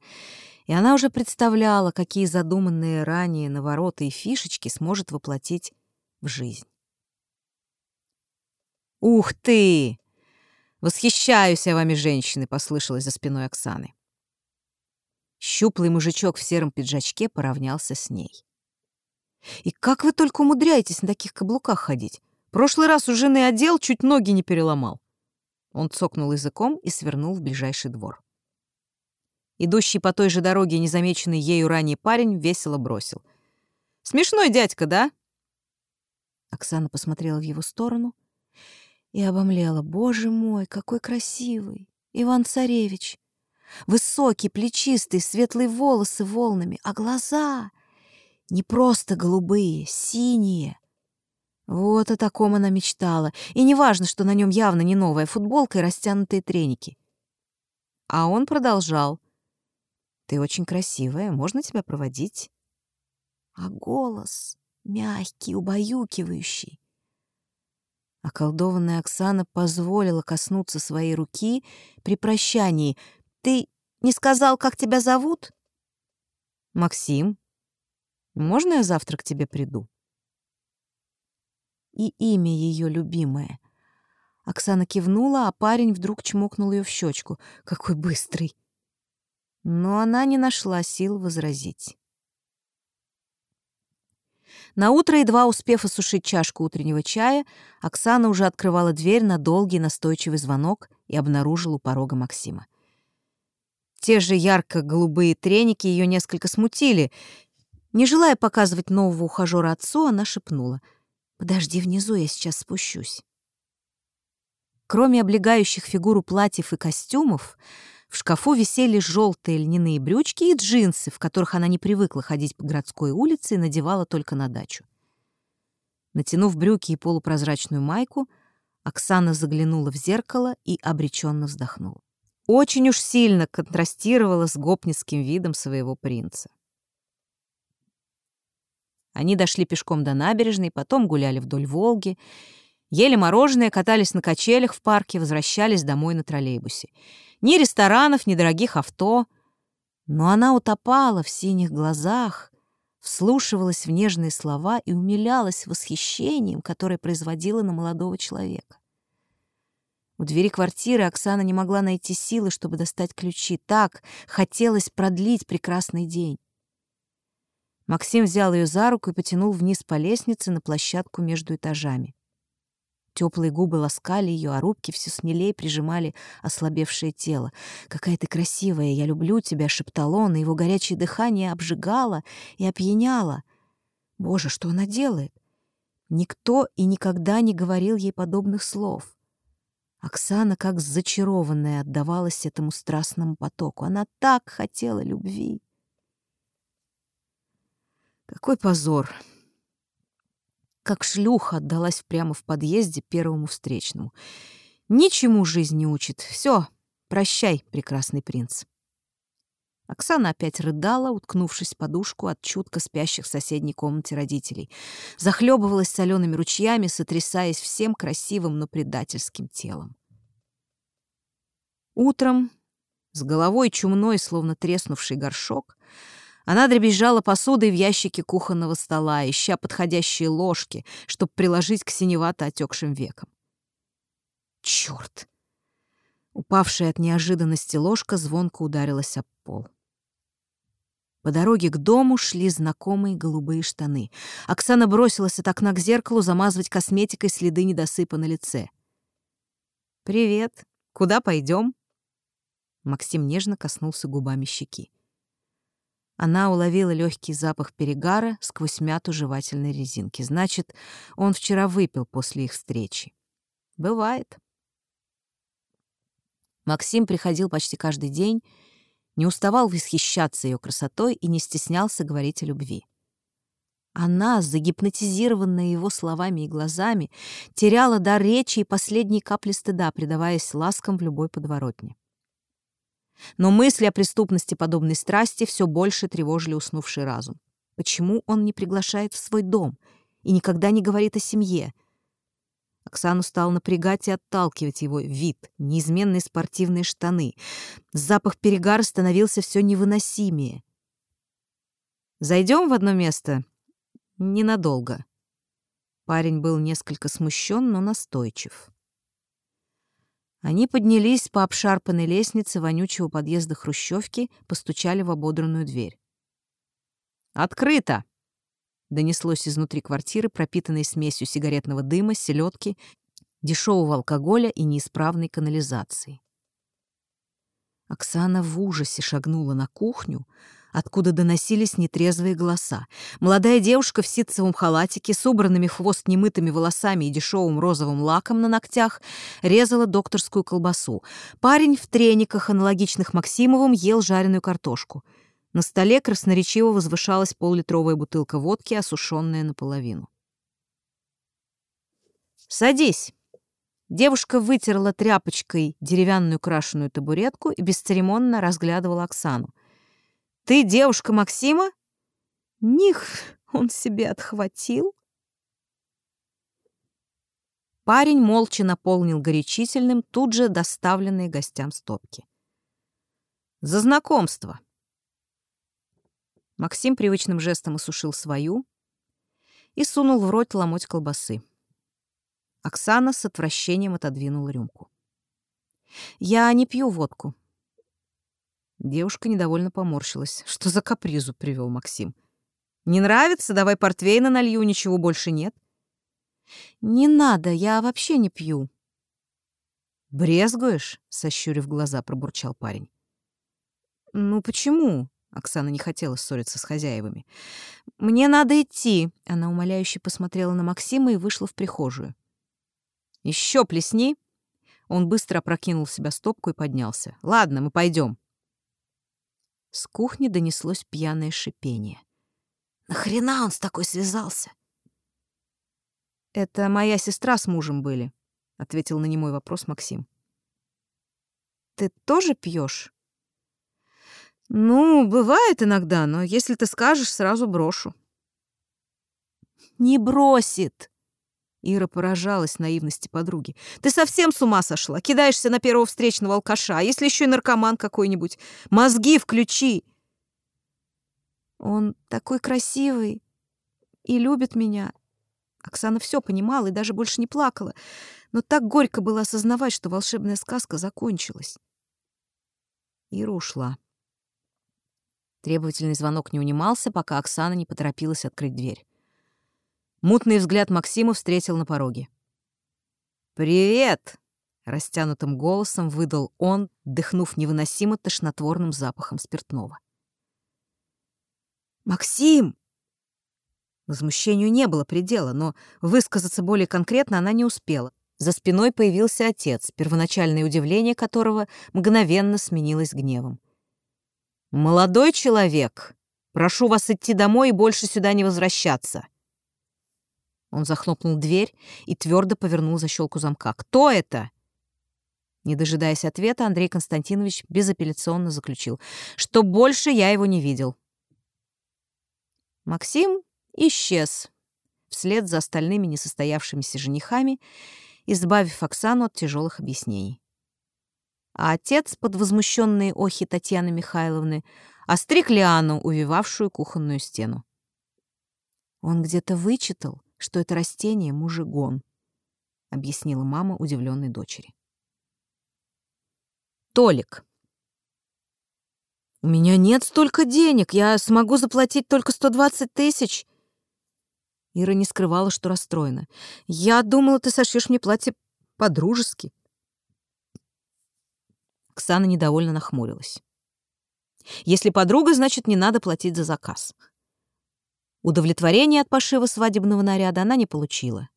и она уже представляла, какие задуманные ранее навороты и фишечки сможет воплотить в жизнь. «Ух ты!» «Восхищаюсь я вами, женщины!» — послышалось за спиной Оксаны. Щуплый мужичок в сером пиджачке поравнялся с ней. «И как вы только умудряетесь на таких каблуках ходить? Прошлый раз у жены одел, чуть ноги не переломал». Он цокнул языком и свернул в ближайший двор. Идущий по той же дороге незамеченный ею ранее парень весело бросил. «Смешной дядька, да?» Оксана посмотрела в его сторону и обомлела. Боже мой, какой красивый! Иван-царевич! Высокий, плечистый, светлые волосы волнами, а глаза не просто голубые, синие. Вот о таком она мечтала. И неважно, что на нем явно не новая футболка и растянутые треники. А он продолжал. Ты очень красивая, можно тебя проводить? А голос мягкий, убаюкивающий. Околдованная Оксана позволила коснуться своей руки при прощании. «Ты не сказал, как тебя зовут?» «Максим. Можно я завтра к тебе приду?» И имя ее любимое. Оксана кивнула, а парень вдруг чмокнул ее в щечку. Какой быстрый! Но она не нашла сил возразить. На утро, едва успев осушить чашку утреннего чая, Оксана уже открывала дверь на долгий настойчивый звонок и обнаружила у порога Максима. Те же ярко-голубые треники ее несколько смутили. Не желая показывать нового ухажера отцу, она шепнула. «Подожди внизу, я сейчас спущусь». Кроме облегающих фигуру платьев и костюмов, в шкафу висели желтые льняные брючки и джинсы, в которых она не привыкла ходить по городской улице и надевала только на дачу. Натянув брюки и полупрозрачную майку, Оксана заглянула в зеркало и обреченно вздохнула. Очень уж сильно контрастировала с гопницким видом своего принца. Они дошли пешком до набережной, потом гуляли вдоль Волги, ели мороженое, катались на качелях в парке, возвращались домой на троллейбусе. Ни ресторанов, ни дорогих авто. Но она утопала в синих глазах, вслушивалась в нежные слова и умилялась восхищением, которое производила на молодого человека. У двери квартиры Оксана не могла найти силы, чтобы достать ключи. Так хотелось продлить прекрасный день. Максим взял ее за руку и потянул вниз по лестнице на площадку между этажами. Теплые губы ласкали ее, а рубки все смелее прижимали ослабевшее тело. «Какая ты красивая! Я люблю тебя!» — шептал он, и его горячее дыхание обжигало и опьяняло. Боже, что она делает? Никто и никогда не говорил ей подобных слов. Оксана, как зачарованная, отдавалась этому страстному потоку. Она так хотела любви. Какой позор! Как шлюха отдалась прямо в подъезде первому встречному. Ничему жизнь не учит. Все, прощай, прекрасный принц. Оксана опять рыдала, уткнувшись в подушку от чутко спящих в соседней комнате родителей. Захлебывалась солеными ручьями, сотрясаясь всем красивым, но предательским телом. Утром, с головой чумной, словно треснувший горшок, она дребезжала посудой в ящике кухонного стола, ища подходящие ложки, чтобы приложить к синевато отекшим векам. Черт! Упавшая от неожиданности ложка звонко ударилась об пол. По дороге к дому шли знакомые голубые штаны. Оксана бросилась от окна к зеркалу замазывать косметикой следы недосыпа на лице. «Привет. Куда пойдем?» Максим нежно коснулся губами щеки. Она уловила легкий запах перегара сквозь мяту жевательной резинки. Значит, он вчера выпил после их встречи. Бывает. Максим приходил почти каждый день, не уставал восхищаться ее красотой и не стеснялся говорить о любви. Она, загипнотизированная его словами и глазами, теряла дар речи и последние капли стыда, предаваясь ласкам в любой подворотне. Но мысли о преступности подобной страсти все больше тревожили уснувший разум. Почему он не приглашает в свой дом и никогда не говорит о семье? Оксану стал напрягать и отталкивать его вид, неизменные спортивные штаны. Запах перегара становился все невыносимее. «Зайдем в одно место?» «Ненадолго». Парень был несколько смущен, но настойчив. Они поднялись по обшарпанной лестнице вонючего подъезда хрущевки, постучали в ободранную дверь. «Открыто!» — донеслось изнутри квартиры, пропитанной смесью сигаретного дыма, селедки, дешевого алкоголя и неисправной канализации. Оксана в ужасе шагнула на кухню, откуда доносились нетрезвые голоса. Молодая девушка в ситцевом халатике с убранными в хвост немытыми волосами и дешевым розовым лаком на ногтях резала докторскую колбасу. Парень в трениках, аналогичных Максимовым, ел жареную картошку. На столе красноречиво возвышалась поллитровая бутылка водки, осушенная наполовину. «Садись!» Девушка вытерла тряпочкой деревянную крашеную табуретку и бесцеремонно разглядывала Оксану. Ты девушка Максима? Них он себе отхватил. Парень молча наполнил горячительным тут же доставленные гостям стопки. «За знакомство!» Максим привычным жестом осушил свою и сунул в рот ломоть колбасы. Оксана с отвращением отодвинула рюмку. «Я не пью водку». Девушка недовольно поморщилась. Что за капризу привел Максим? «Не нравится? Давай портвейна налью, ничего больше нет». «Не надо, я вообще не пью». «Брезгуешь?» — сощурив глаза, пробурчал парень. «Ну почему?» — Оксана не хотела ссориться с хозяевами. «Мне надо идти!» — она умоляюще посмотрела на Максима и вышла в прихожую. Еще плесни!» Он быстро опрокинул в себя стопку и поднялся. «Ладно, мы пойдем. С кухни донеслось пьяное шипение. «Нахрена он с такой связался?» «Это моя сестра с мужем были», — ответил на немой вопрос Максим. «Ты тоже пьешь? «Ну, бывает иногда, но если ты скажешь, сразу брошу». «Не бросит!» Ира поражалась наивности подруги. «Ты совсем с ума сошла? Кидаешься на первого встречного алкаша, а если еще и наркоман какой-нибудь? Мозги включи!» «Он такой красивый и любит меня». Оксана все понимала и даже больше не плакала, но так горько было осознавать, что волшебная сказка закончилась. Ира ушла. Требовательный звонок не унимался, пока Оксана не поторопилась открыть дверь. Мутный взгляд Максима встретил на пороге. «Привет!» — растянутым голосом выдал он, дыхнув невыносимо тошнотворным запахом спиртного. «Максим!» Возмущению не было предела, но высказаться более конкретно она не успела. За спиной появился отец, первоначальное удивление которого мгновенно сменилось гневом. «Молодой человек, прошу вас идти домой и больше сюда не возвращаться. Он захлопнул дверь и твердо повернул защелку замка. «Кто это?» Не дожидаясь ответа, Андрей Константинович безапелляционно заключил, что больше я его не видел. Максим исчез вслед за остальными несостоявшимися женихами, избавив Оксану от тяжелых объяснений. А отец, под возмущенные охи Татьяны Михайловны, остриг Лиану, увивавшую кухонную стену. Он где-то вычитал, что это растение мужегон, объяснила мама удивленной дочери. Толик. «У меня нет столько денег, я смогу заплатить только 120 тысяч». Ира не скрывала, что расстроена. «Я думала, ты сошьешь мне платье по-дружески». Оксана недовольно нахмурилась. «Если подруга, значит, не надо платить за заказ. Удовлетворения от пошива свадебного наряда она не получила.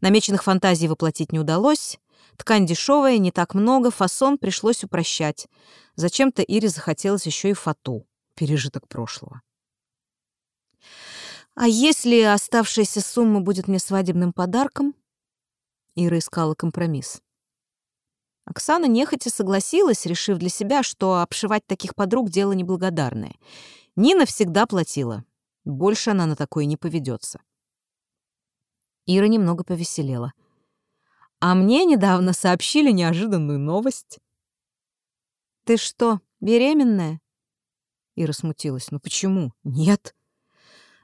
Намеченных фантазий воплотить не удалось. Ткань дешевая, не так много, фасон пришлось упрощать. Зачем-то Ире захотелось еще и фату, пережиток прошлого. «А если оставшаяся сумма будет мне свадебным подарком?» Ира искала компромисс. Оксана нехотя согласилась, решив для себя, что обшивать таких подруг — дело неблагодарное. Нина всегда платила, больше она на такое не поведется. Ира немного повеселела. А мне недавно сообщили неожиданную новость. «Ты что, беременная?» Ира смутилась. «Ну почему? Нет».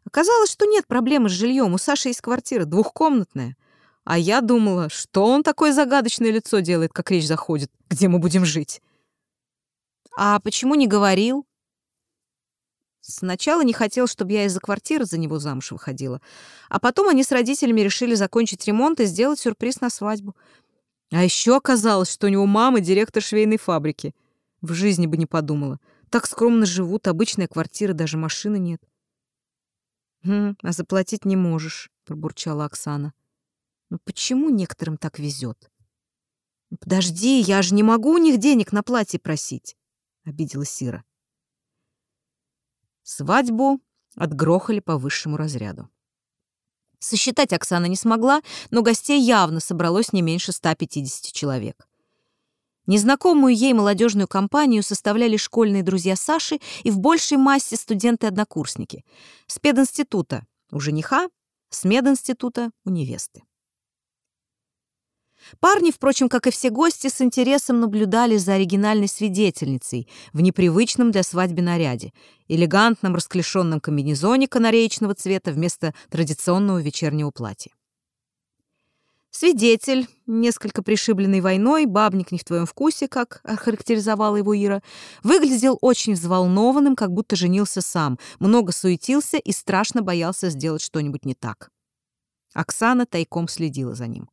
Оказалось, что нет проблемы с жильем. У Саши есть квартира, двухкомнатная. А я думала, что он такое загадочное лицо делает, как речь заходит, где мы будем жить. «А почему не говорил?» Сначала не хотел, чтобы я из-за квартиры за него замуж выходила, а потом они с родителями решили закончить ремонт и сделать сюрприз на свадьбу. А еще оказалось, что у него мама директор швейной фабрики. В жизни бы не подумала. Так скромно живут, обычная квартира, даже машины нет. «Хм, а заплатить не можешь», — пробурчала Оксана. «Ну почему некоторым так везет?» «Подожди, я же не могу у них денег на платье просить», — обиделась Сира. Свадьбу отгрохали по высшему разряду. Сосчитать Оксана не смогла, но гостей явно собралось не меньше 150 человек. Незнакомую ей молодежную компанию составляли школьные друзья Саши и в большей массе студенты-однокурсники. С пединститута у жениха, с мединститута у невесты. Парни, впрочем, как и все гости, с интересом наблюдали за оригинальной свидетельницей в непривычном для свадьбы наряде, элегантном расклешенном комбинезоне канареечного цвета вместо традиционного вечернего платья. Свидетель, несколько пришибленный войной, бабник не в твоем вкусе, как охарактеризовала его Ира, выглядел очень взволнованным, как будто женился сам, много суетился и страшно боялся сделать что-нибудь не так. Оксана тайком следила за ним.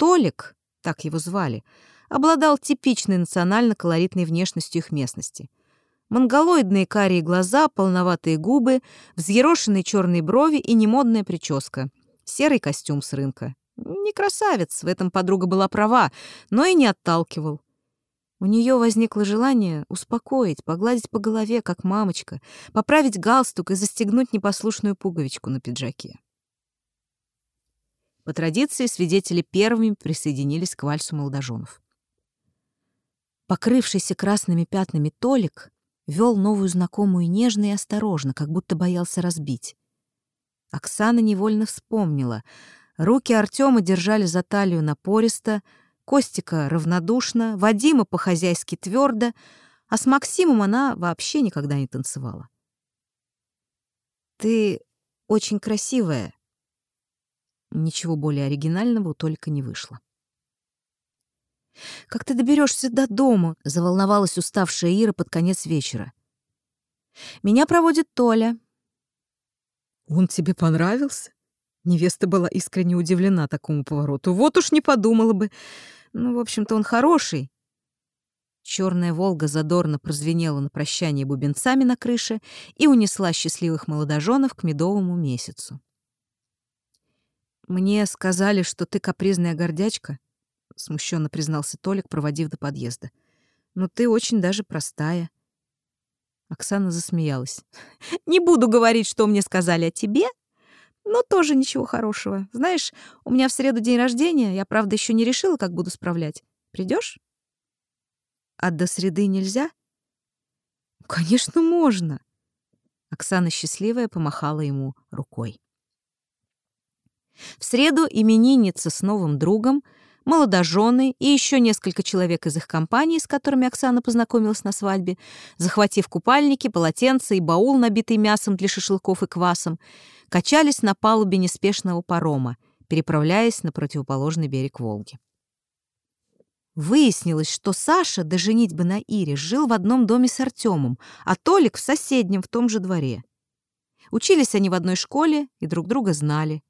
Толик, так его звали, обладал типичной национально-колоритной внешностью их местности. Монголоидные карие глаза, полноватые губы, взъерошенные черные брови и немодная прическа, серый костюм с рынка. Не красавец, в этом подруга была права, но и не отталкивал. У нее возникло желание успокоить, погладить по голове, как мамочка, поправить галстук и застегнуть непослушную пуговичку на пиджаке. По традиции свидетели первыми присоединились к вальсу молодоженов. Покрывшийся красными пятнами Толик вел новую знакомую нежно и осторожно, как будто боялся разбить. Оксана невольно вспомнила — Руки Артема держали за талию напористо, Костика равнодушно, Вадима по-хозяйски твердо, а с Максимом она вообще никогда не танцевала. «Ты очень красивая». Ничего более оригинального только не вышло. «Как ты доберешься до дома?» — заволновалась уставшая Ира под конец вечера. «Меня проводит Толя». «Он тебе понравился?» Невеста была искренне удивлена такому повороту. Вот уж не подумала бы. Ну, в общем-то, он хороший. Черная «Волга» задорно прозвенела на прощание бубенцами на крыше и унесла счастливых молодоженов к медовому месяцу. «Мне сказали, что ты капризная гордячка», — смущенно признался Толик, проводив до подъезда. «Но ты очень даже простая». Оксана засмеялась. «Не буду говорить, что мне сказали о тебе, но тоже ничего хорошего. Знаешь, у меня в среду день рождения, я, правда, еще не решила, как буду справлять. Придешь? А до среды нельзя? Конечно, можно. Оксана счастливая помахала ему рукой. В среду именинница с новым другом, молодожены и еще несколько человек из их компании, с которыми Оксана познакомилась на свадьбе, захватив купальники, полотенца и баул, набитый мясом для шашлыков и квасом, качались на палубе неспешного парома, переправляясь на противоположный берег Волги. Выяснилось, что Саша до женитьбы на Ире жил в одном доме с Артемом, а Толик в соседнем, в том же дворе. Учились они в одной школе и друг друга знали.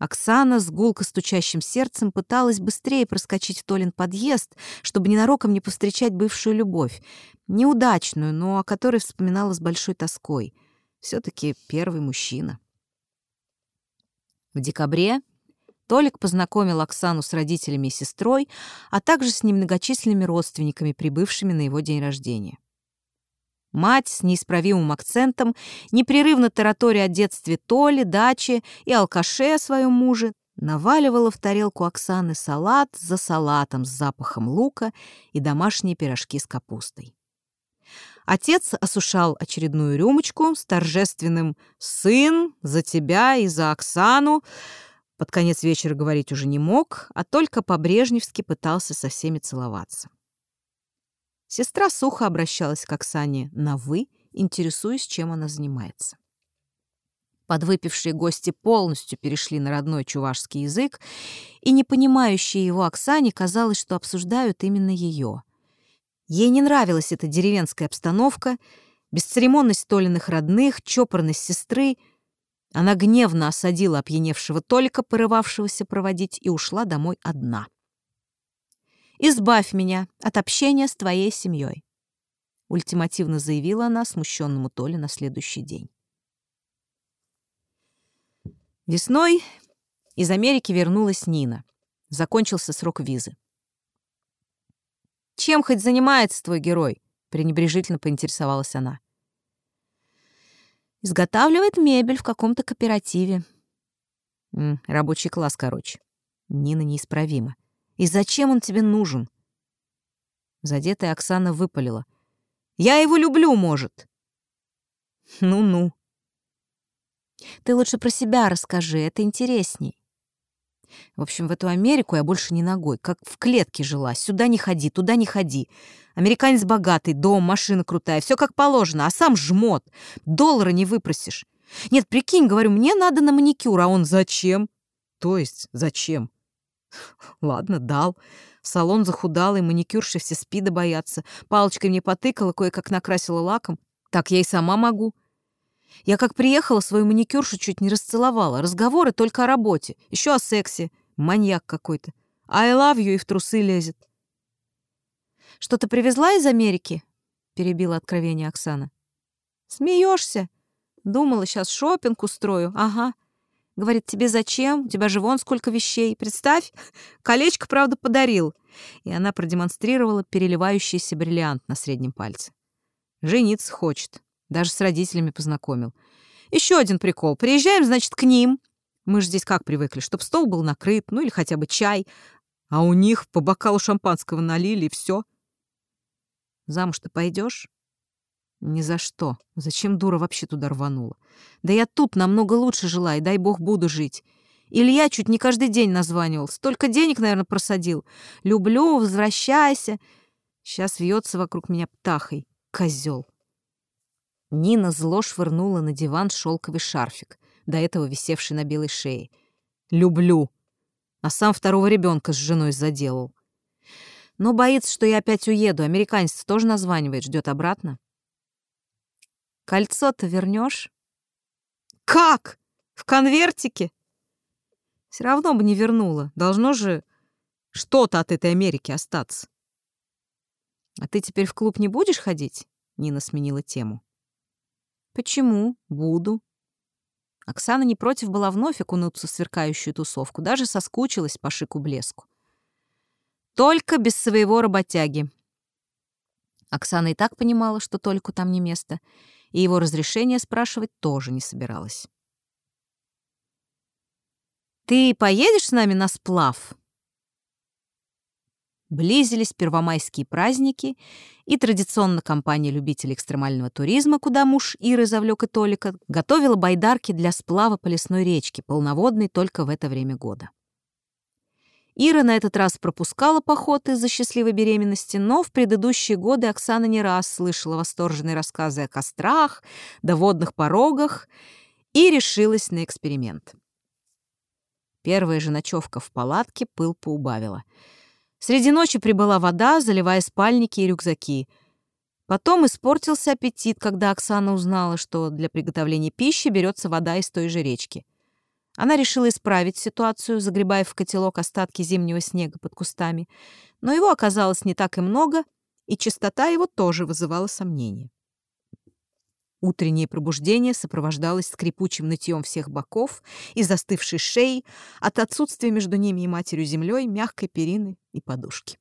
Оксана с гулко стучащим сердцем пыталась быстрее проскочить в Толин подъезд, чтобы ненароком не повстречать бывшую любовь, неудачную, но о которой вспоминала с большой тоской. все таки первый мужчина. В декабре Толик познакомил Оксану с родителями и сестрой, а также с немногочисленными родственниками, прибывшими на его день рождения. Мать с неисправимым акцентом, непрерывно тараторя о детстве Толи, даче и алкаше о своем муже, наваливала в тарелку Оксаны салат за салатом с запахом лука и домашние пирожки с капустой. Отец осушал очередную рюмочку с торжественным «Сын, за тебя и за Оксану». Под конец вечера говорить уже не мог, а только по-брежневски пытался со всеми целоваться. Сестра сухо обращалась к Оксане на «вы», интересуясь, чем она занимается. Подвыпившие гости полностью перешли на родной чувашский язык, и не понимающие его Оксане казалось, что обсуждают именно ее. Ей не нравилась эта деревенская обстановка, бесцеремонность Толиных родных, чопорность сестры. Она гневно осадила опьяневшего Толика, порывавшегося проводить, и ушла домой одна. «Избавь меня от общения с твоей семьей», — ультимативно заявила она смущенному Толе на следующий день. Весной из Америки вернулась Нина. Закончился срок визы. Чем хоть занимается твой герой?» — пренебрежительно поинтересовалась она. «Изготавливает мебель в каком-то кооперативе». «Рабочий класс, короче». Нина неисправима. «И зачем он тебе нужен?» Задетая Оксана выпалила. «Я его люблю, может!» «Ну-ну». «Ты лучше про себя расскажи, это интересней». В общем, в эту Америку я больше не ногой, как в клетке жила. Сюда не ходи, туда не ходи. Американец богатый, дом, машина крутая, все как положено, а сам жмот. Доллара не выпросишь. Нет, прикинь, говорю, мне надо на маникюр, а он зачем? То есть зачем? Ладно, дал. Салон захудалый, маникюрши все спида боятся. Палочкой мне потыкала, кое-как накрасила лаком. Так я и сама могу. Я как приехала, свою маникюршу чуть не расцеловала. Разговоры только о работе. Еще о сексе. Маньяк какой-то. I love you и в трусы лезет. «Что-то привезла из Америки?» — перебила откровение Оксана. Смеешься? Думала, сейчас шопинг устрою. Ага. Говорит, тебе зачем? У тебя же вон сколько вещей. Представь, колечко, правда, подарил. И она продемонстрировала переливающийся бриллиант на среднем пальце. Жениться хочет. Даже с родителями познакомил. Еще один прикол. Приезжаем, значит, к ним. Мы же здесь как привыкли, чтобы стол был накрыт, ну или хотя бы чай. А у них по бокалу шампанского налили, и все. Замуж ты пойдешь? Ни за что. Зачем дура вообще туда рванула? Да я тут намного лучше жила, и дай бог буду жить. Илья чуть не каждый день названивал. Столько денег, наверное, просадил. Люблю, возвращайся. Сейчас вьется вокруг меня птахой. Козел. Нина зло швырнула на диван шелковый шарфик, до этого висевший на белой шее. «Люблю!» А сам второго ребенка с женой заделал. Но боится, что я опять уеду. Американец тоже названивает, ждет обратно. Кольцо-то вернешь? Как? В конвертике? Все равно бы не вернула. Должно же что-то от этой Америки остаться. А ты теперь в клуб не будешь ходить? Нина сменила тему. Почему? Буду. Оксана не против была вновь окунуться в сверкающую тусовку, даже соскучилась по шику-блеску. Только без своего работяги. Оксана и так понимала, что только там не место, и его разрешение спрашивать тоже не собиралась. «Ты поедешь с нами на сплав?» Близились первомайские праздники, и традиционно компания любителей экстремального туризма, куда муж Иры завлек и Толика, готовила байдарки для сплава по лесной речке, полноводной только в это время года. Ира на этот раз пропускала поход из-за счастливой беременности, но в предыдущие годы Оксана не раз слышала восторженные рассказы о кострах, да водных порогах и решилась на эксперимент. Первая же ночевка в палатке пыл поубавила. Среди ночи прибыла вода, заливая спальники и рюкзаки. Потом испортился аппетит, когда Оксана узнала, что для приготовления пищи берется вода из той же речки. Она решила исправить ситуацию, загребая в котелок остатки зимнего снега под кустами. Но его оказалось не так и много, и чистота его тоже вызывала сомнения. Утреннее пробуждение сопровождалось скрипучим нытьем всех боков и застывшей шеей от отсутствия между ними и матерью землей мягкой перины и подушки.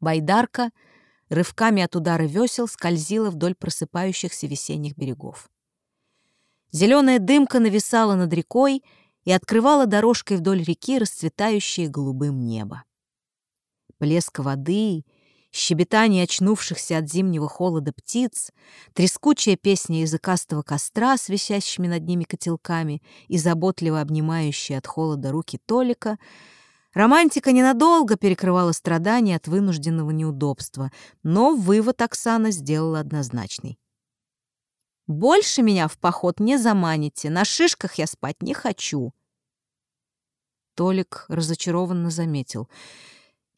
Байдарка рывками от удара весел скользила вдоль просыпающихся весенних берегов. Зеленая дымка нависала над рекой и открывала дорожкой вдоль реки расцветающее голубым небо. Плеск воды, щебетание очнувшихся от зимнего холода птиц, трескучая песня языкастого костра с висящими над ними котелками и заботливо обнимающие от холода руки Толика — Романтика ненадолго перекрывала страдания от вынужденного неудобства, но вывод Оксана сделала однозначный. Больше меня в поход не заманите, на шишках я спать не хочу. Толик разочарованно заметил.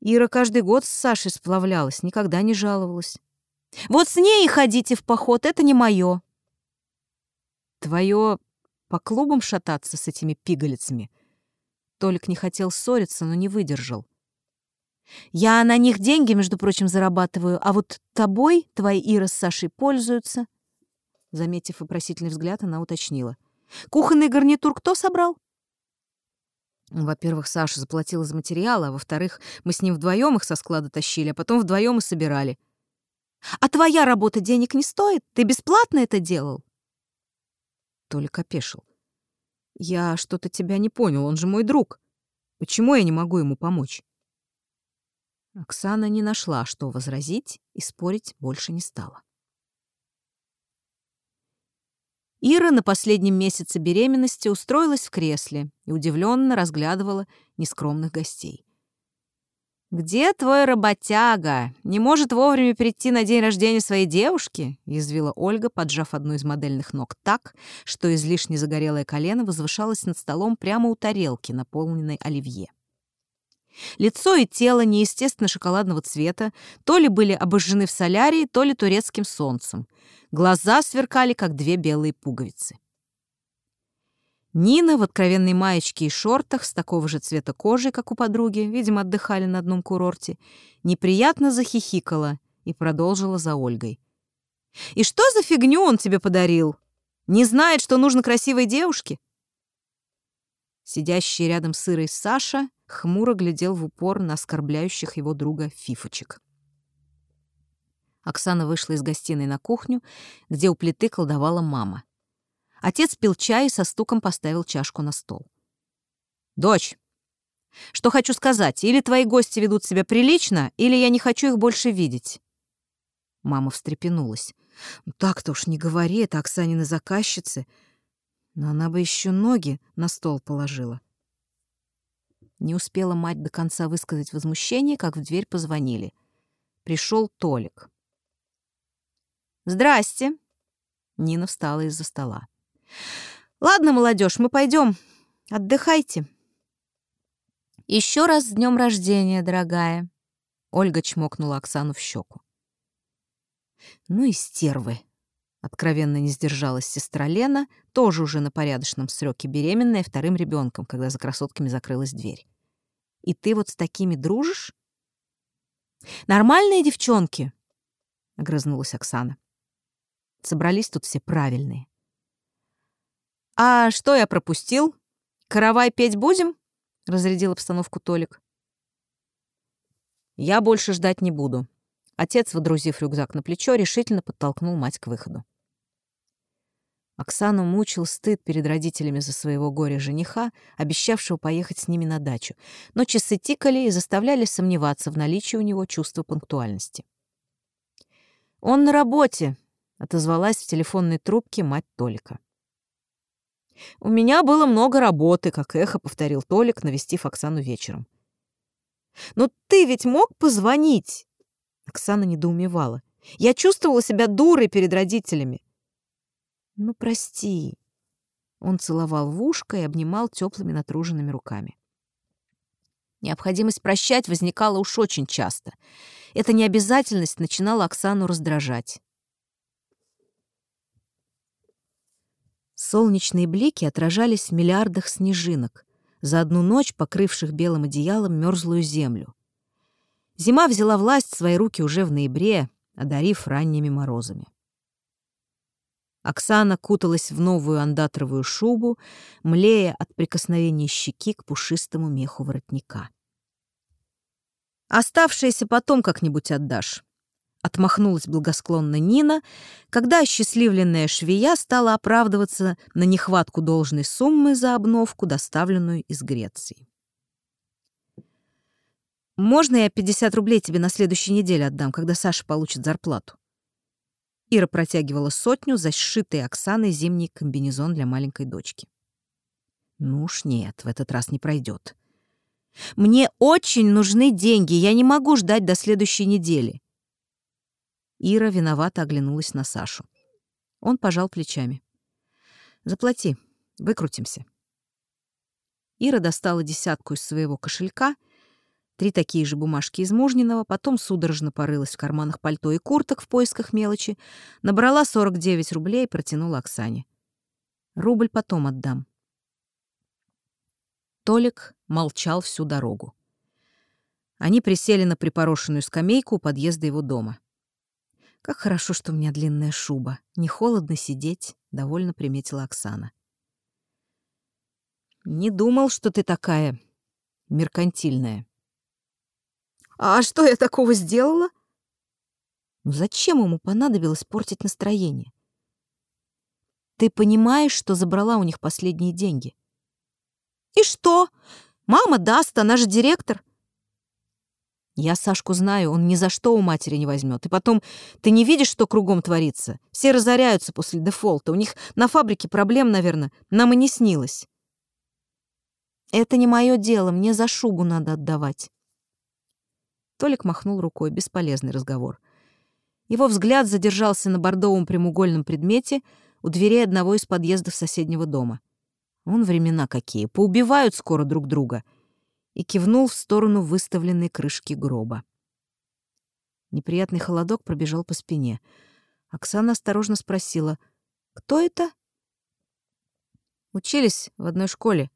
Ира каждый год с Сашей сплавлялась, никогда не жаловалась. Вот с ней ходите в поход, это не мое. Твое по клубам шататься с этими пигалицами? Толик не хотел ссориться, но не выдержал. Я на них деньги, между прочим, зарабатываю, а вот тобой твои Ира с Сашей пользуются. Заметив вопросительный взгляд, она уточнила. «Кухонный гарнитур кто собрал?» Во-первых, Саша заплатила за материалы, а во-вторых, мы с ним вдвоем их со склада тащили, а потом вдвоем и собирали. «А твоя работа денег не стоит? Ты бесплатно это делал?» Толик опешил. «Я что-то тебя не понял, он же мой друг. Почему я не могу ему помочь?» Оксана не нашла, что возразить, и спорить больше не стала. Ира на последнем месяце беременности устроилась в кресле и удивленно разглядывала нескромных гостей. «Где твой работяга? Не может вовремя прийти на день рождения своей девушки?» — язвила Ольга, поджав одну из модельных ног так, что излишне загорелое колено возвышалось над столом прямо у тарелки, наполненной оливье. Лицо и тело неестественно шоколадного цвета, то ли были обожжены в солярии, то ли турецким солнцем. Глаза сверкали, как две белые пуговицы. Нина в откровенной маечке и шортах с такого же цвета кожи, как у подруги, видимо, отдыхали на одном курорте, неприятно захихикала и продолжила за Ольгой. «И что за фигню он тебе подарил? Не знает, что нужно красивой девушке?» Сидящий рядом с Ирой Саша хмуро глядел в упор на оскорбляющих его друга фифочек. Оксана вышла из гостиной на кухню, где у плиты колдовала мама. Отец пил чай и со стуком поставил чашку на стол. «Дочь, что хочу сказать, или твои гости ведут себя прилично, или я не хочу их больше видеть». Мама встрепенулась. «Ну, «Так-то уж не говори, это Оксанины заказчицы. Но она бы еще ноги на стол положила». Не успела мать до конца высказать возмущение, как в дверь позвонили. Пришел Толик. «Здрасте!» Нина встала из-за стола. Ладно, молодежь, мы пойдем. Отдыхайте. Еще раз с днем рождения, дорогая. Ольга чмокнула Оксану в щеку. Ну и стервы. Откровенно не сдержалась сестра Лена, тоже уже на порядочном сроке беременная вторым ребенком, когда за красотками закрылась дверь. И ты вот с такими дружишь? Нормальные девчонки, — огрызнулась Оксана. Собрались тут все правильные. «А что я пропустил? Каравай петь будем?» — разрядил обстановку Толик. «Я больше ждать не буду». Отец, водрузив рюкзак на плечо, решительно подтолкнул мать к выходу. Оксану мучил стыд перед родителями за своего горя-жениха, обещавшего поехать с ними на дачу, но часы тикали и заставляли сомневаться в наличии у него чувства пунктуальности. «Он на работе», — отозвалась в телефонной трубке мать Толика. «У меня было много работы», — как эхо повторил Толик, навестив Оксану вечером. «Но ты ведь мог позвонить?» Оксана недоумевала. «Я чувствовала себя дурой перед родителями». «Ну, прости». Он целовал в ушко и обнимал теплыми натруженными руками. Необходимость прощать возникала уж очень часто. Эта необязательность начинала Оксану раздражать. Солнечные блики отражались в миллиардах снежинок, за одну ночь покрывших белым одеялом мерзлую землю. Зима взяла власть в свои руки уже в ноябре, одарив ранними морозами. Оксана куталась в новую андатровую шубу, млея от прикосновения щеки к пушистому меху воротника. «Оставшееся потом как-нибудь отдашь», Отмахнулась благосклонно Нина, когда осчастливленная швея стала оправдываться на нехватку должной суммы за обновку, доставленную из Греции. «Можно я 50 рублей тебе на следующей неделе отдам, когда Саша получит зарплату?» Ира протягивала сотню за сшитый Оксаной зимний комбинезон для маленькой дочки. «Ну уж нет, в этот раз не пройдет. Мне очень нужны деньги, я не могу ждать до следующей недели. Ира виновато оглянулась на Сашу. Он пожал плечами. «Заплати, выкрутимся». Ира достала десятку из своего кошелька, три такие же бумажки из мужниного, потом судорожно порылась в карманах пальто и курток в поисках мелочи, набрала 49 рублей и протянула Оксане. «Рубль потом отдам». Толик молчал всю дорогу. Они присели на припорошенную скамейку у подъезда его дома. «Как хорошо, что у меня длинная шуба. Не холодно сидеть», — довольно приметила Оксана. «Не думал, что ты такая меркантильная». «А что я такого сделала?» «Ну зачем ему понадобилось портить настроение?» «Ты понимаешь, что забрала у них последние деньги?» «И что? Мама даст, она же директор». Я Сашку знаю, он ни за что у матери не возьмет. И потом, ты не видишь, что кругом творится? Все разоряются после дефолта. У них на фабрике проблем, наверное, нам и не снилось. Это не мое дело, мне за шугу надо отдавать. Толик махнул рукой. Бесполезный разговор. Его взгляд задержался на бордовом прямоугольном предмете у дверей одного из подъездов соседнего дома. Вон времена какие. Поубивают скоро друг друга — и кивнул в сторону выставленной крышки гроба. Неприятный холодок пробежал по спине. Оксана осторожно спросила, «Кто это?» «Учились в одной школе.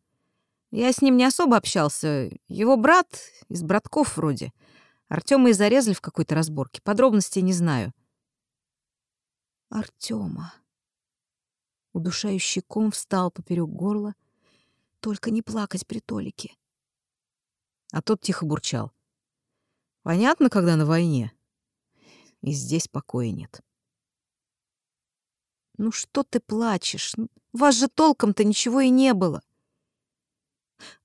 Я с ним не особо общался. Его брат из братков вроде. Артема и зарезали в какой-то разборке. Подробностей не знаю». «Артема...» Удушающий ком встал поперек горла. «Только не плакать при Толике. А тот тихо бурчал. Понятно, когда на войне. И здесь покоя нет. Ну что ты плачешь? Ну, вас же толком-то ничего и не было.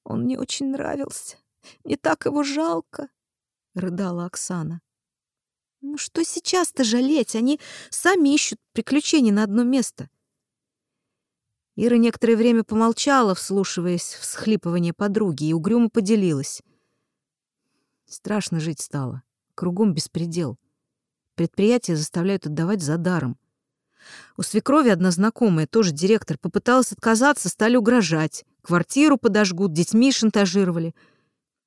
Он мне очень нравился. Мне так его жалко, — рыдала Оксана. Ну что сейчас-то жалеть? Они сами ищут приключений на одно место. Ира некоторое время помолчала, вслушиваясь в схлипывание подруги, и угрюмо поделилась. Страшно жить стало. Кругом беспредел. Предприятия заставляют отдавать за даром. У свекрови одна знакомая, тоже директор, попыталась отказаться, стали угрожать. Квартиру подожгут, детьми шантажировали.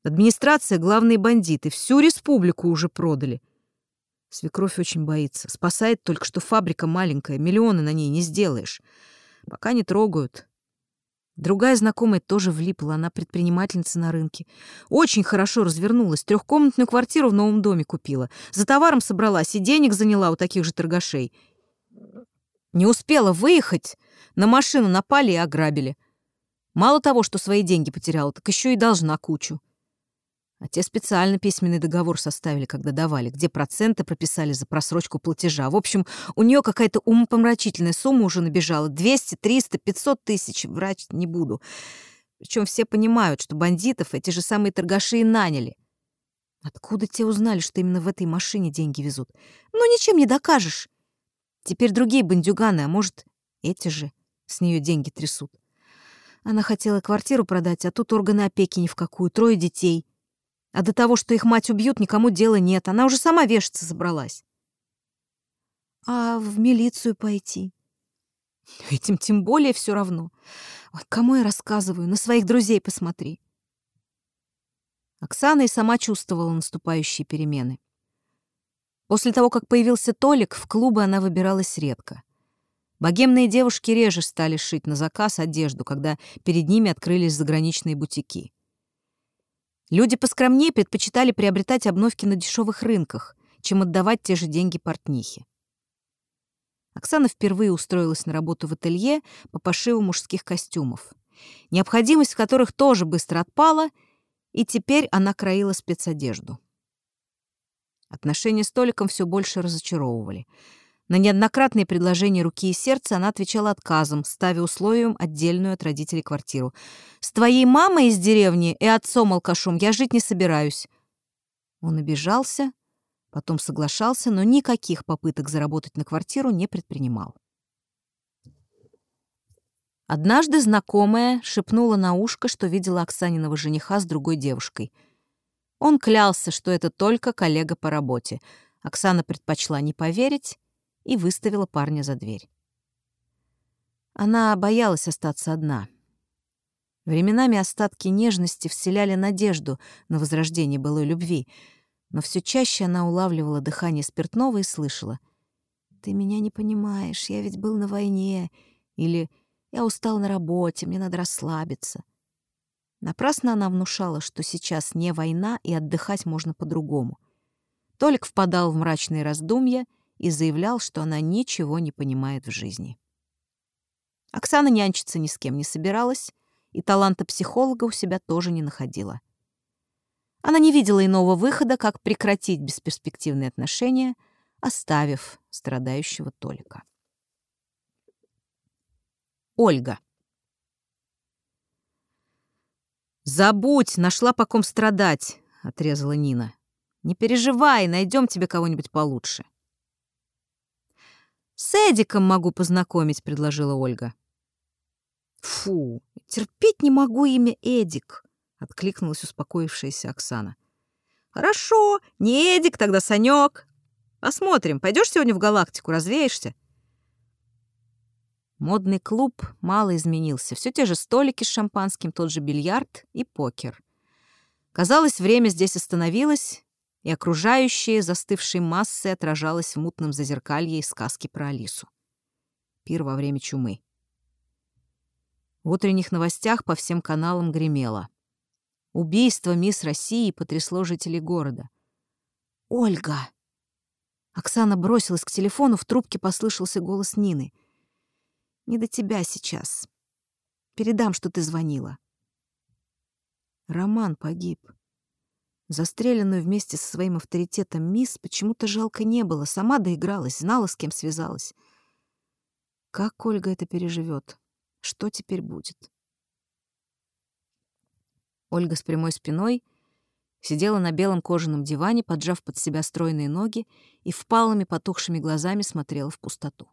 Администрация — главные бандиты. Всю республику уже продали. Свекровь очень боится. Спасает только, что фабрика маленькая, миллионы на ней не сделаешь. Пока не трогают. Другая знакомая тоже влипла, она предпринимательница на рынке. Очень хорошо развернулась, трехкомнатную квартиру в новом доме купила. За товаром собралась и денег заняла у таких же торгашей. Не успела выехать, на машину напали и ограбили. Мало того, что свои деньги потеряла, так еще и должна кучу. А те специально письменный договор составили, когда давали, где проценты прописали за просрочку платежа. В общем, у нее какая-то умопомрачительная сумма уже набежала. 200, 300, 500 тысяч. Врать не буду. Причем все понимают, что бандитов эти же самые торгаши и наняли. Откуда те узнали, что именно в этой машине деньги везут? Ну, ничем не докажешь. Теперь другие бандюганы, а может, эти же с нее деньги трясут. Она хотела квартиру продать, а тут органы опеки ни в какую, трое детей — а до того, что их мать убьют, никому дела нет. Она уже сама вешаться собралась. А в милицию пойти? Этим тем более все равно. Ой, кому я рассказываю? На своих друзей посмотри. Оксана и сама чувствовала наступающие перемены. После того, как появился Толик, в клубы она выбиралась редко. Богемные девушки реже стали шить на заказ одежду, когда перед ними открылись заграничные бутики. Люди поскромнее предпочитали приобретать обновки на дешевых рынках, чем отдавать те же деньги портнихе. Оксана впервые устроилась на работу в ателье по пошиву мужских костюмов, необходимость в которых тоже быстро отпала, и теперь она краила спецодежду. Отношения с Толиком все больше разочаровывали — на неоднократные предложения руки и сердца она отвечала отказом, ставя условием отдельную от родителей квартиру. «С твоей мамой из деревни и отцом-алкашом я жить не собираюсь». Он обижался, потом соглашался, но никаких попыток заработать на квартиру не предпринимал. Однажды знакомая шепнула на ушко, что видела Оксаниного жениха с другой девушкой. Он клялся, что это только коллега по работе. Оксана предпочла не поверить и выставила парня за дверь. Она боялась остаться одна. Временами остатки нежности вселяли надежду на возрождение былой любви, но все чаще она улавливала дыхание спиртного и слышала «Ты меня не понимаешь, я ведь был на войне» или «Я устал на работе, мне надо расслабиться». Напрасно она внушала, что сейчас не война и отдыхать можно по-другому. Толик впадал в мрачные раздумья — и заявлял, что она ничего не понимает в жизни. Оксана нянчиться ни с кем не собиралась, и таланта психолога у себя тоже не находила. Она не видела иного выхода, как прекратить бесперспективные отношения, оставив страдающего Толика. Ольга. «Забудь, нашла по ком страдать», — отрезала Нина. Не переживай, найдем тебе кого-нибудь получше. «С Эдиком могу познакомить», — предложила Ольга. «Фу, терпеть не могу имя Эдик», — откликнулась успокоившаяся Оксана. «Хорошо, не Эдик, тогда Санек. Посмотрим, пойдешь сегодня в галактику, развеешься?» Модный клуб мало изменился. Все те же столики с шампанским, тот же бильярд и покер. Казалось, время здесь остановилось, и окружающие застывшие массы отражалось в мутном зазеркалье из сказки про Алису. Пир во время чумы. В утренних новостях по всем каналам гремело. Убийство мисс России потрясло жителей города. «Ольга!» Оксана бросилась к телефону, в трубке послышался голос Нины. «Не до тебя сейчас. Передам, что ты звонила». Роман погиб. Застреленную вместе со своим авторитетом мисс почему-то жалко не было. Сама доигралась, знала, с кем связалась. Как Ольга это переживет? Что теперь будет? Ольга с прямой спиной сидела на белом кожаном диване, поджав под себя стройные ноги и впалыми потухшими глазами смотрела в пустоту.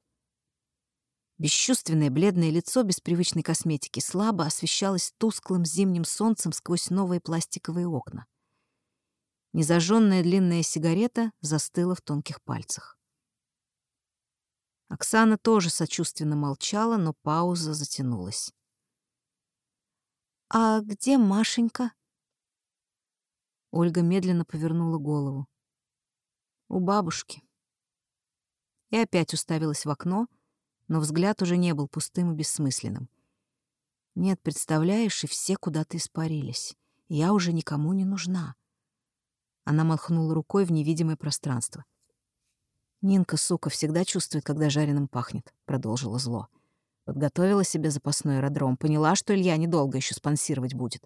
Бесчувственное бледное лицо без привычной косметики слабо освещалось тусклым зимним солнцем сквозь новые пластиковые окна. Незажженная длинная сигарета застыла в тонких пальцах. Оксана тоже сочувственно молчала, но пауза затянулась. «А где Машенька?» Ольга медленно повернула голову. «У бабушки». И опять уставилась в окно, но взгляд уже не был пустым и бессмысленным. «Нет, представляешь, и все куда-то испарились. Я уже никому не нужна. Она махнула рукой в невидимое пространство. «Нинка, сука, всегда чувствует, когда жареным пахнет», — продолжила зло. Подготовила себе запасной аэродром. Поняла, что Илья недолго еще спонсировать будет.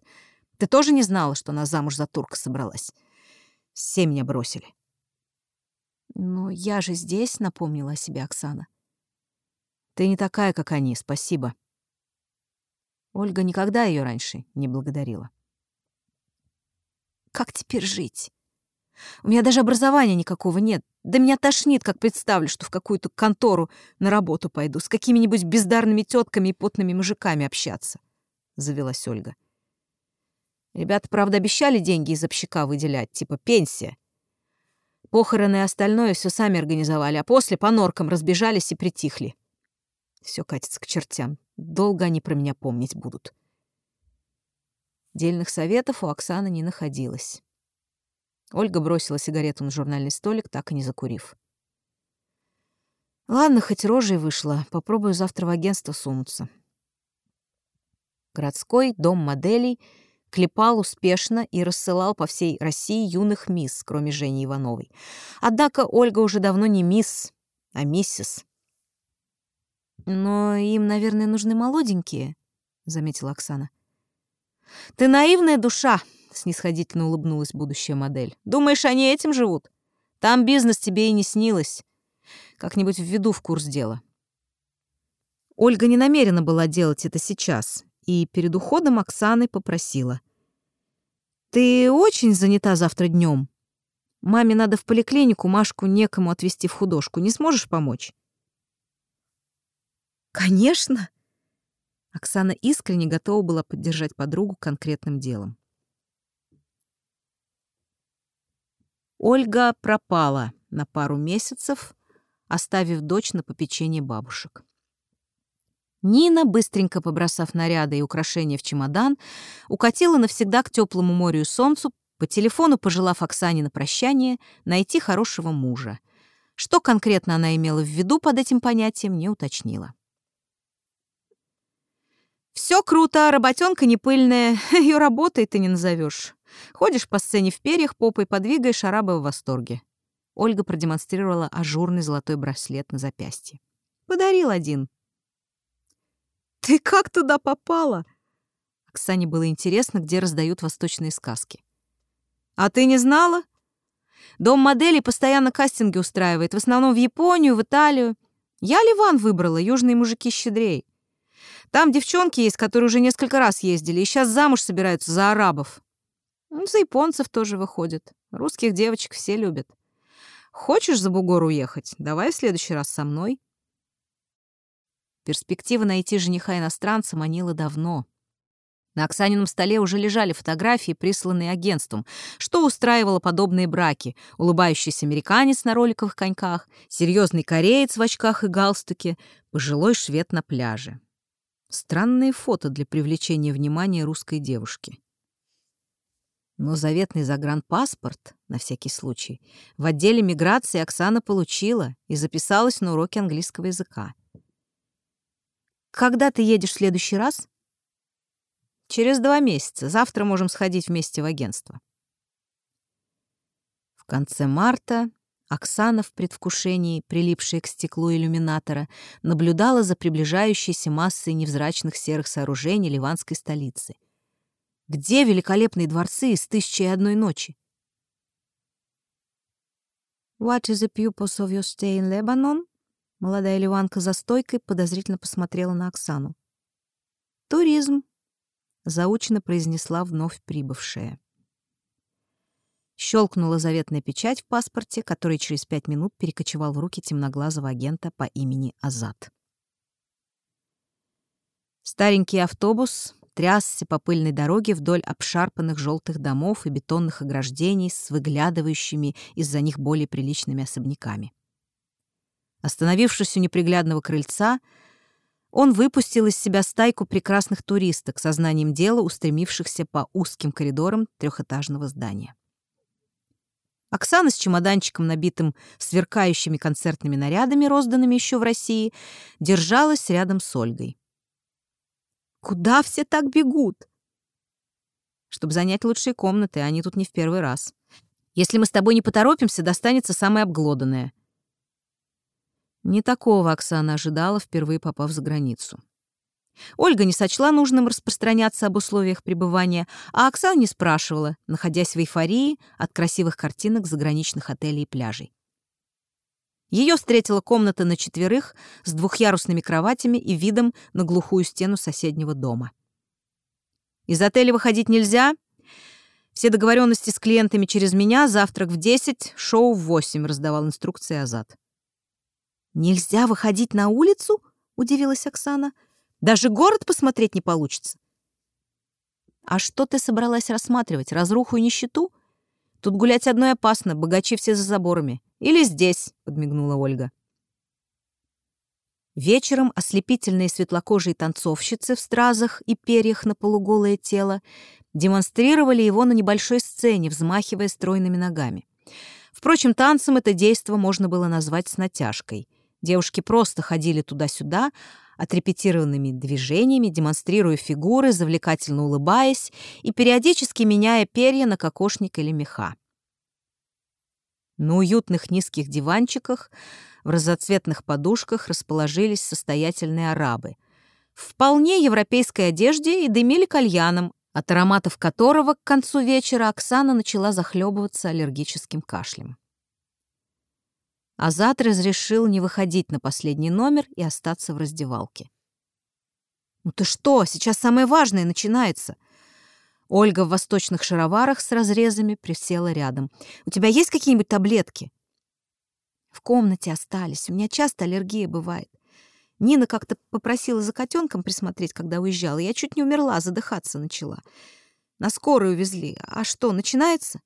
Ты тоже не знала, что она замуж за турка собралась? Все меня бросили. «Но я же здесь», — напомнила о себе Оксана. «Ты не такая, как они, спасибо». Ольга никогда ее раньше не благодарила. «Как теперь жить?» У меня даже образования никакого нет. Да меня тошнит, как представлю, что в какую-то контору на работу пойду, с какими-нибудь бездарными тетками и потными мужиками общаться. Завелась Ольга. Ребята, правда, обещали деньги из общака выделять, типа пенсия. Похороны и остальное все сами организовали, а после по норкам разбежались и притихли. Все катится к чертям. Долго они про меня помнить будут. Дельных советов у Оксаны не находилось. Ольга бросила сигарету на журнальный столик, так и не закурив. Ладно, хоть рожей вышла, попробую завтра в агентство сунуться. Городской дом моделей клепал успешно и рассылал по всей России юных мисс, кроме Жени Ивановой. Однако Ольга уже давно не мисс, а миссис. «Но им, наверное, нужны молоденькие», — заметила Оксана. «Ты наивная душа», снисходительно улыбнулась будущая модель. «Думаешь, они этим живут? Там бизнес тебе и не снилось. Как-нибудь введу в курс дела». Ольга не намерена была делать это сейчас, и перед уходом Оксаны попросила. «Ты очень занята завтра днем. Маме надо в поликлинику, Машку некому отвезти в художку. Не сможешь помочь?» «Конечно!» Оксана искренне готова была поддержать подругу конкретным делом. Ольга пропала на пару месяцев, оставив дочь на попечение бабушек. Нина, быстренько побросав наряды и украшения в чемодан, укатила навсегда к теплому морю и солнцу, по телефону пожелав Оксане на прощание найти хорошего мужа. Что конкретно она имела в виду под этим понятием, не уточнила. Все круто, работенка не пыльная, ее работой ты не назовешь. Ходишь по сцене в перьях, попой подвигаешь, араба в восторге. Ольга продемонстрировала ажурный золотой браслет на запястье. Подарил один. Ты как туда попала? Оксане было интересно, где раздают восточные сказки. А ты не знала? Дом моделей постоянно кастинги устраивает, в основном в Японию, в Италию. Я Ливан выбрала, южные мужики щедрей. Там девчонки есть, которые уже несколько раз ездили и сейчас замуж собираются за арабов. Ну, за японцев тоже выходят. Русских девочек все любят. Хочешь за бугор уехать? Давай в следующий раз со мной. Перспектива найти жениха иностранца манила давно. На Оксанином столе уже лежали фотографии, присланные агентством, что устраивало подобные браки. Улыбающийся американец на роликовых коньках, серьезный кореец в очках и галстуке, пожилой швед на пляже. Странные фото для привлечения внимания русской девушки. Но заветный загранпаспорт, на всякий случай, в отделе миграции Оксана получила и записалась на уроки английского языка. «Когда ты едешь в следующий раз?» Через два месяца. Завтра можем сходить вместе в агентство. В конце марта Оксана в предвкушении, прилипшая к стеклу иллюминатора, наблюдала за приближающейся массой невзрачных серых сооружений ливанской столицы. Где великолепные дворцы из «Тысячи и одной ночи»? «What is the purpose of your stay in Lebanon?» Молодая ливанка за стойкой подозрительно посмотрела на Оксану. «Туризм», заучно произнесла вновь прибывшая. Щелкнула заветная печать в паспорте, который через пять минут перекочевал в руки темноглазого агента по имени Азат. Старенький автобус трясся по пыльной дороге вдоль обшарпанных желтых домов и бетонных ограждений с выглядывающими из-за них более приличными особняками. Остановившись у неприглядного крыльца, он выпустил из себя стайку прекрасных туристок со знанием дела, устремившихся по узким коридорам трехэтажного здания. Оксана с чемоданчиком, набитым сверкающими концертными нарядами, розданными еще в России, держалась рядом с Ольгой. «Куда все так бегут?» «Чтобы занять лучшие комнаты, они тут не в первый раз. Если мы с тобой не поторопимся, достанется самое обглоданное. Не такого Оксана ожидала, впервые попав за границу. Ольга не сочла нужным распространяться об условиях пребывания, а Оксана не спрашивала, находясь в эйфории от красивых картинок заграничных отелей и пляжей. Ее встретила комната на четверых с двухъярусными кроватями и видом на глухую стену соседнего дома. «Из отеля выходить нельзя. Все договоренности с клиентами через меня, завтрак в 10, шоу в 8», — раздавал инструкции Азат. «Нельзя выходить на улицу?» — удивилась Оксана. «Даже город посмотреть не получится». «А что ты собралась рассматривать? Разруху и нищету? Тут гулять одной опасно, богачи все за заборами. Или здесь», — подмигнула Ольга. Вечером ослепительные светлокожие танцовщицы в стразах и перьях на полуголое тело демонстрировали его на небольшой сцене, взмахивая стройными ногами. Впрочем, танцем это действо можно было назвать с натяжкой. Девушки просто ходили туда-сюда, отрепетированными движениями, демонстрируя фигуры, завлекательно улыбаясь и периодически меняя перья на кокошник или меха. На уютных низких диванчиках в разноцветных подушках расположились состоятельные арабы. В вполне европейской одежде и дымили кальяном, от ароматов которого к концу вечера Оксана начала захлебываться аллергическим кашлем. Азат разрешил не выходить на последний номер и остаться в раздевалке. «Ну ты что? Сейчас самое важное начинается!» Ольга в восточных шароварах с разрезами присела рядом. «У тебя есть какие-нибудь таблетки?» «В комнате остались. У меня часто аллергия бывает. Нина как-то попросила за котенком присмотреть, когда уезжала. Я чуть не умерла, задыхаться начала. На скорую увезли. А что, начинается?»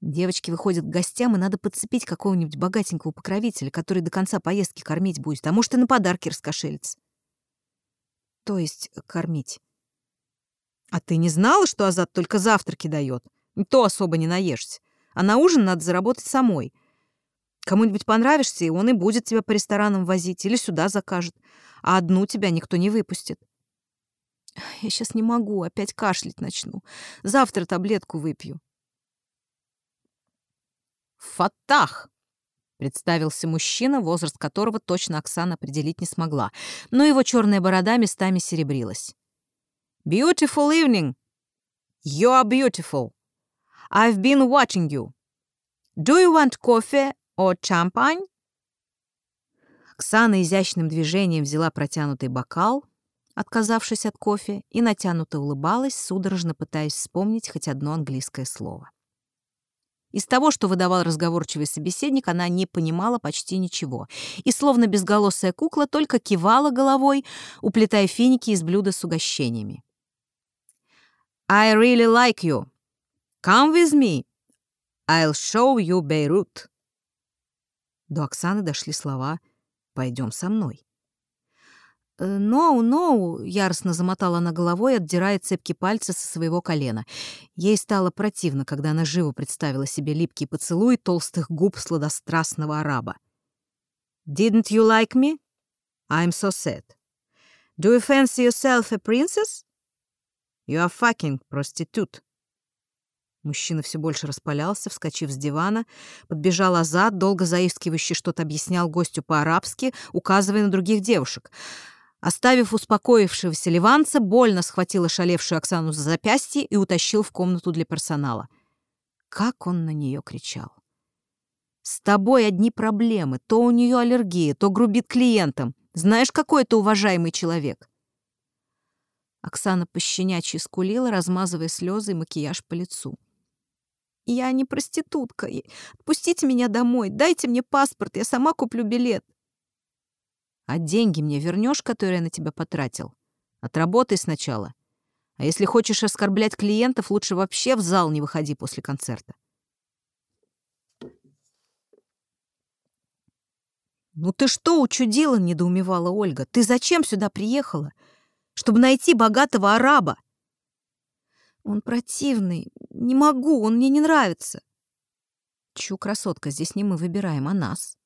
Девочки выходят к гостям, и надо подцепить какого-нибудь богатенького покровителя, который до конца поездки кормить будет, а может и на подарки раскошелится. То есть кормить. А ты не знала, что Азат только завтраки дает? То особо не наешься. А на ужин надо заработать самой. Кому-нибудь понравишься, и он и будет тебя по ресторанам возить или сюда закажет. А одну тебя никто не выпустит. Я сейчас не могу, опять кашлять начну. Завтра таблетку выпью. «Фатах!» — представился мужчина, возраст которого точно Оксана определить не смогла, но его черная борода местами серебрилась. «Beautiful evening! You are beautiful! I've been watching you! Do you want coffee or champagne?» Оксана изящным движением взяла протянутый бокал, отказавшись от кофе, и натянуто улыбалась, судорожно пытаясь вспомнить хоть одно английское слово. Из того, что выдавал разговорчивый собеседник, она не понимала почти ничего. И словно безголосая кукла только кивала головой, уплетая финики из блюда с угощениями. «I really like you. Come with me. I'll show you Beirut». До Оксаны дошли слова «Пойдем со мной». «Ноу, ноу!» — яростно замотала она головой, отдирая цепки пальца со своего колена. Ей стало противно, когда она живо представила себе липкий поцелуй толстых губ сладострастного араба. «Didn't you like me? I'm so sad. Do you fancy yourself a princess? You are fucking prostitute». Мужчина все больше распалялся, вскочив с дивана, подбежал Азад, долго заискивающе что-то объяснял гостю по-арабски, указывая на других девушек — Оставив успокоившегося ливанца, больно схватил шалевшую Оксану за запястье и утащил в комнату для персонала. Как он на нее кричал. «С тобой одни проблемы. То у нее аллергия, то грубит клиентам. Знаешь, какой это уважаемый человек?» Оксана пощенячьи скулила, размазывая слезы и макияж по лицу. «Я не проститутка. Отпустите меня домой. Дайте мне паспорт, я сама куплю билет. А деньги мне вернешь, которые я на тебя потратил? Отработай сначала. А если хочешь оскорблять клиентов, лучше вообще в зал не выходи после концерта. «Ну ты что учудила?» — недоумевала Ольга. «Ты зачем сюда приехала? Чтобы найти богатого араба?» «Он противный. Не могу, он мне не нравится». «Чу, красотка, здесь не мы выбираем, а нас».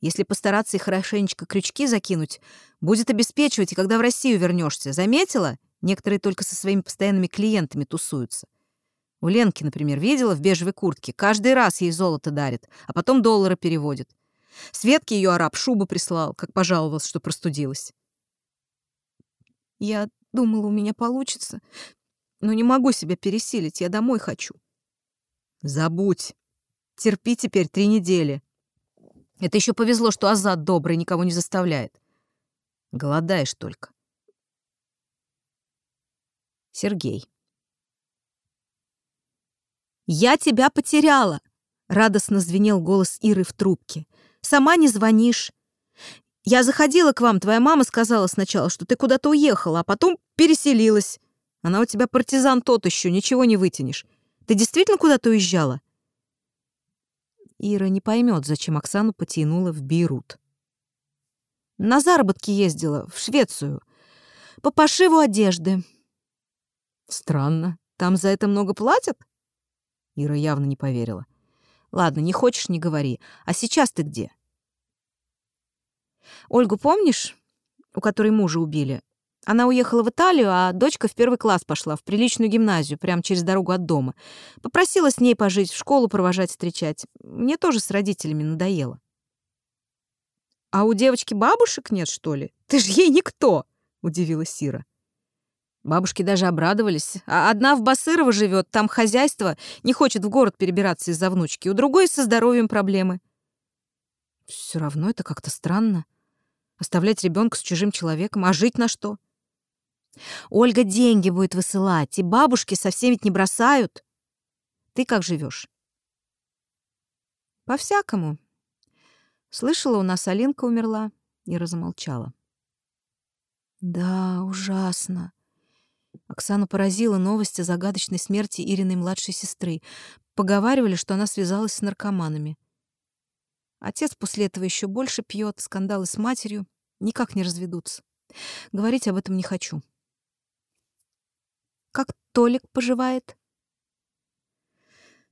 Если постараться и хорошенечко крючки закинуть, будет обеспечивать, и когда в Россию вернешься. Заметила? Некоторые только со своими постоянными клиентами тусуются. У Ленки, например, видела в бежевой куртке. Каждый раз ей золото дарит, а потом доллары переводит. Светке ее араб шубу прислал, как пожаловался, что простудилась. Я думала, у меня получится, но не могу себя пересилить, я домой хочу. Забудь. Терпи теперь три недели. Это еще повезло, что Азад добрый, никого не заставляет. Голодаешь только. Сергей. «Я тебя потеряла!» — радостно звенел голос Иры в трубке. «Сама не звонишь. Я заходила к вам, твоя мама сказала сначала, что ты куда-то уехала, а потом переселилась. Она у тебя партизан тот еще, ничего не вытянешь. Ты действительно куда-то уезжала?» Ира не поймет, зачем Оксану потянула в Бейрут. На заработки ездила, в Швецию. По пошиву одежды. Странно. Там за это много платят? Ира явно не поверила. Ладно, не хочешь, не говори. А сейчас ты где? Ольгу помнишь, у которой мужа убили? Она уехала в Италию, а дочка в первый класс пошла, в приличную гимназию, прямо через дорогу от дома. Попросила с ней пожить, в школу провожать, встречать. Мне тоже с родителями надоело. «А у девочки бабушек нет, что ли? Ты ж ей никто!» — удивилась Сира. Бабушки даже обрадовались. А одна в Басырово живет, там хозяйство, не хочет в город перебираться из-за внучки, у другой со здоровьем проблемы. Все равно это как-то странно. Оставлять ребенка с чужим человеком, а жить на что? Ольга деньги будет высылать, и бабушки совсем ведь не бросают. Ты как живешь? По-всякому. Слышала, у нас Алинка умерла. и размолчала. Да, ужасно. Оксану поразила новость о загадочной смерти Ириной младшей сестры. Поговаривали, что она связалась с наркоманами. Отец после этого еще больше пьет, скандалы с матерью никак не разведутся. Говорить об этом не хочу. Как Толик поживает?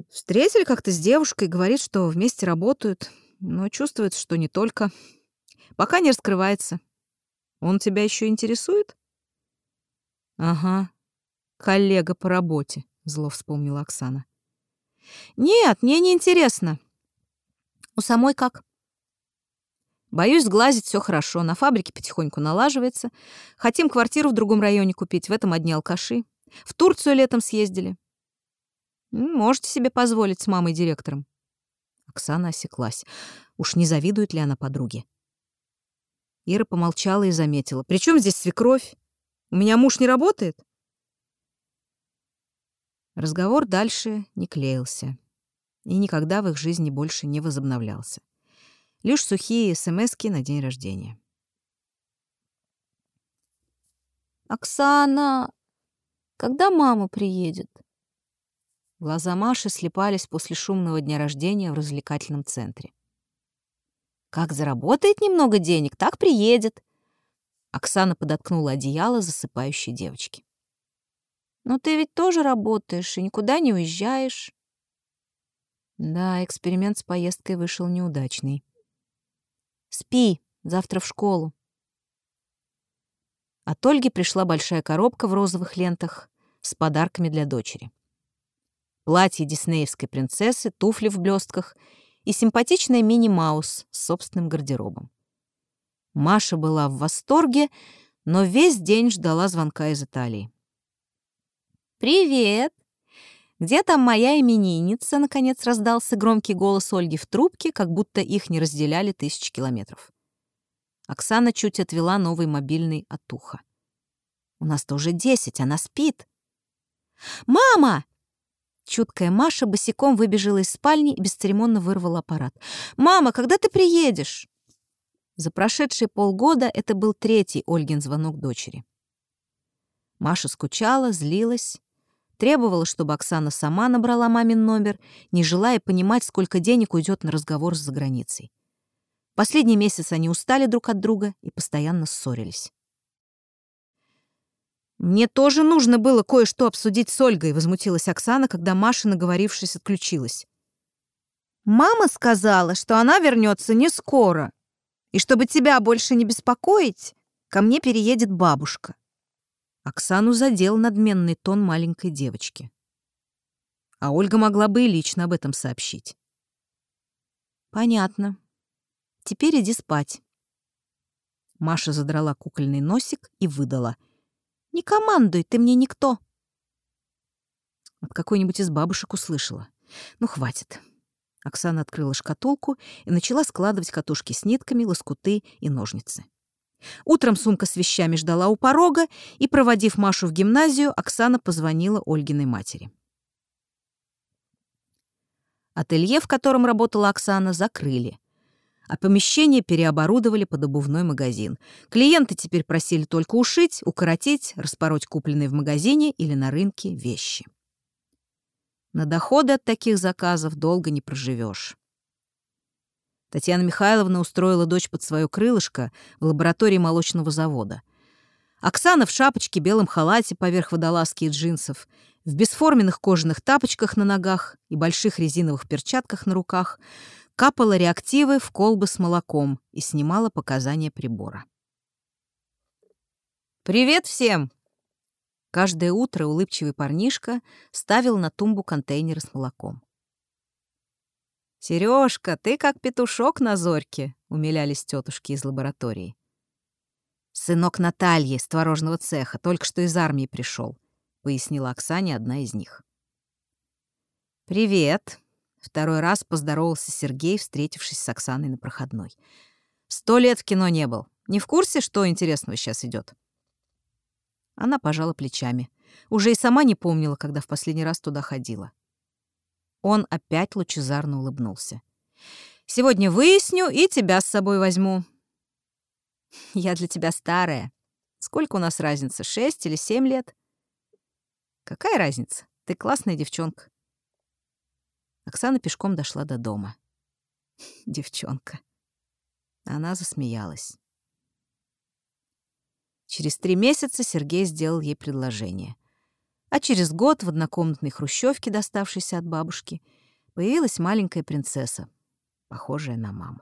Встретили как-то с девушкой, говорит, что вместе работают, но чувствуется, что не только. Пока не раскрывается. Он тебя еще интересует? Ага, коллега по работе, зло вспомнила Оксана. Нет, мне не интересно. У самой как? Боюсь сглазить, все хорошо. На фабрике потихоньку налаживается. Хотим квартиру в другом районе купить, в этом одни алкаши. В Турцию летом съездили. Можете себе позволить с мамой-директором. Оксана осеклась. Уж не завидует ли она подруге? Ира помолчала и заметила. «При чем здесь свекровь? У меня муж не работает?» Разговор дальше не клеился. И никогда в их жизни больше не возобновлялся. Лишь сухие смски на день рождения. «Оксана, когда мама приедет?» Глаза Маши слепались после шумного дня рождения в развлекательном центре. «Как заработает немного денег, так приедет». Оксана подоткнула одеяло засыпающей девочки. «Но ты ведь тоже работаешь и никуда не уезжаешь». Да, эксперимент с поездкой вышел неудачный. «Спи, завтра в школу». От Ольги пришла большая коробка в розовых лентах с подарками для дочери платье диснеевской принцессы, туфли в блестках и симпатичная мини-маус с собственным гардеробом. Маша была в восторге, но весь день ждала звонка из Италии. «Привет! Где там моя именинница?» — наконец раздался громкий голос Ольги в трубке, как будто их не разделяли тысячи километров. Оксана чуть отвела новый мобильный от уха. «У нас-то уже десять, она спит». «Мама!» Чуткая Маша босиком выбежала из спальни и бесцеремонно вырвала аппарат. «Мама, когда ты приедешь?» За прошедшие полгода это был третий Ольгин звонок дочери. Маша скучала, злилась, требовала, чтобы Оксана сама набрала мамин номер, не желая понимать, сколько денег уйдет на разговор с заграницей. Последний месяц они устали друг от друга и постоянно ссорились. «Мне тоже нужно было кое-что обсудить с Ольгой», — возмутилась Оксана, когда Маша, наговорившись, отключилась. «Мама сказала, что она вернется не скоро, и чтобы тебя больше не беспокоить, ко мне переедет бабушка». Оксану задел надменный тон маленькой девочки. А Ольга могла бы и лично об этом сообщить. «Понятно. Теперь иди спать». Маша задрала кукольный носик и выдала — не командуй, ты мне никто. От какой-нибудь из бабушек услышала. Ну, хватит. Оксана открыла шкатулку и начала складывать катушки с нитками, лоскуты и ножницы. Утром сумка с вещами ждала у порога, и, проводив Машу в гимназию, Оксана позвонила Ольгиной матери. Ателье, в котором работала Оксана, закрыли а помещение переоборудовали под обувной магазин. Клиенты теперь просили только ушить, укоротить, распороть купленные в магазине или на рынке вещи. На доходы от таких заказов долго не проживешь. Татьяна Михайловна устроила дочь под свое крылышко в лаборатории молочного завода. Оксана в шапочке, белом халате поверх водолазки и джинсов, в бесформенных кожаных тапочках на ногах и больших резиновых перчатках на руках — капала реактивы в колбы с молоком и снимала показания прибора. «Привет всем!» Каждое утро улыбчивый парнишка ставил на тумбу контейнеры с молоком. «Серёжка, ты как петушок на зорьке», — умилялись тетушки из лаборатории. «Сынок Натальи с творожного цеха только что из армии пришел», — пояснила Оксане одна из них. «Привет», Второй раз поздоровался Сергей, встретившись с Оксаной на проходной. «Сто лет в кино не был. Не в курсе, что интересного сейчас идет? Она пожала плечами. Уже и сама не помнила, когда в последний раз туда ходила. Он опять лучезарно улыбнулся. «Сегодня выясню и тебя с собой возьму». «Я для тебя старая. Сколько у нас разница, шесть или семь лет?» «Какая разница? Ты классная девчонка. Оксана пешком дошла до дома. Девчонка. Она засмеялась. Через три месяца Сергей сделал ей предложение. А через год в однокомнатной хрущевке, доставшейся от бабушки, появилась маленькая принцесса, похожая на маму.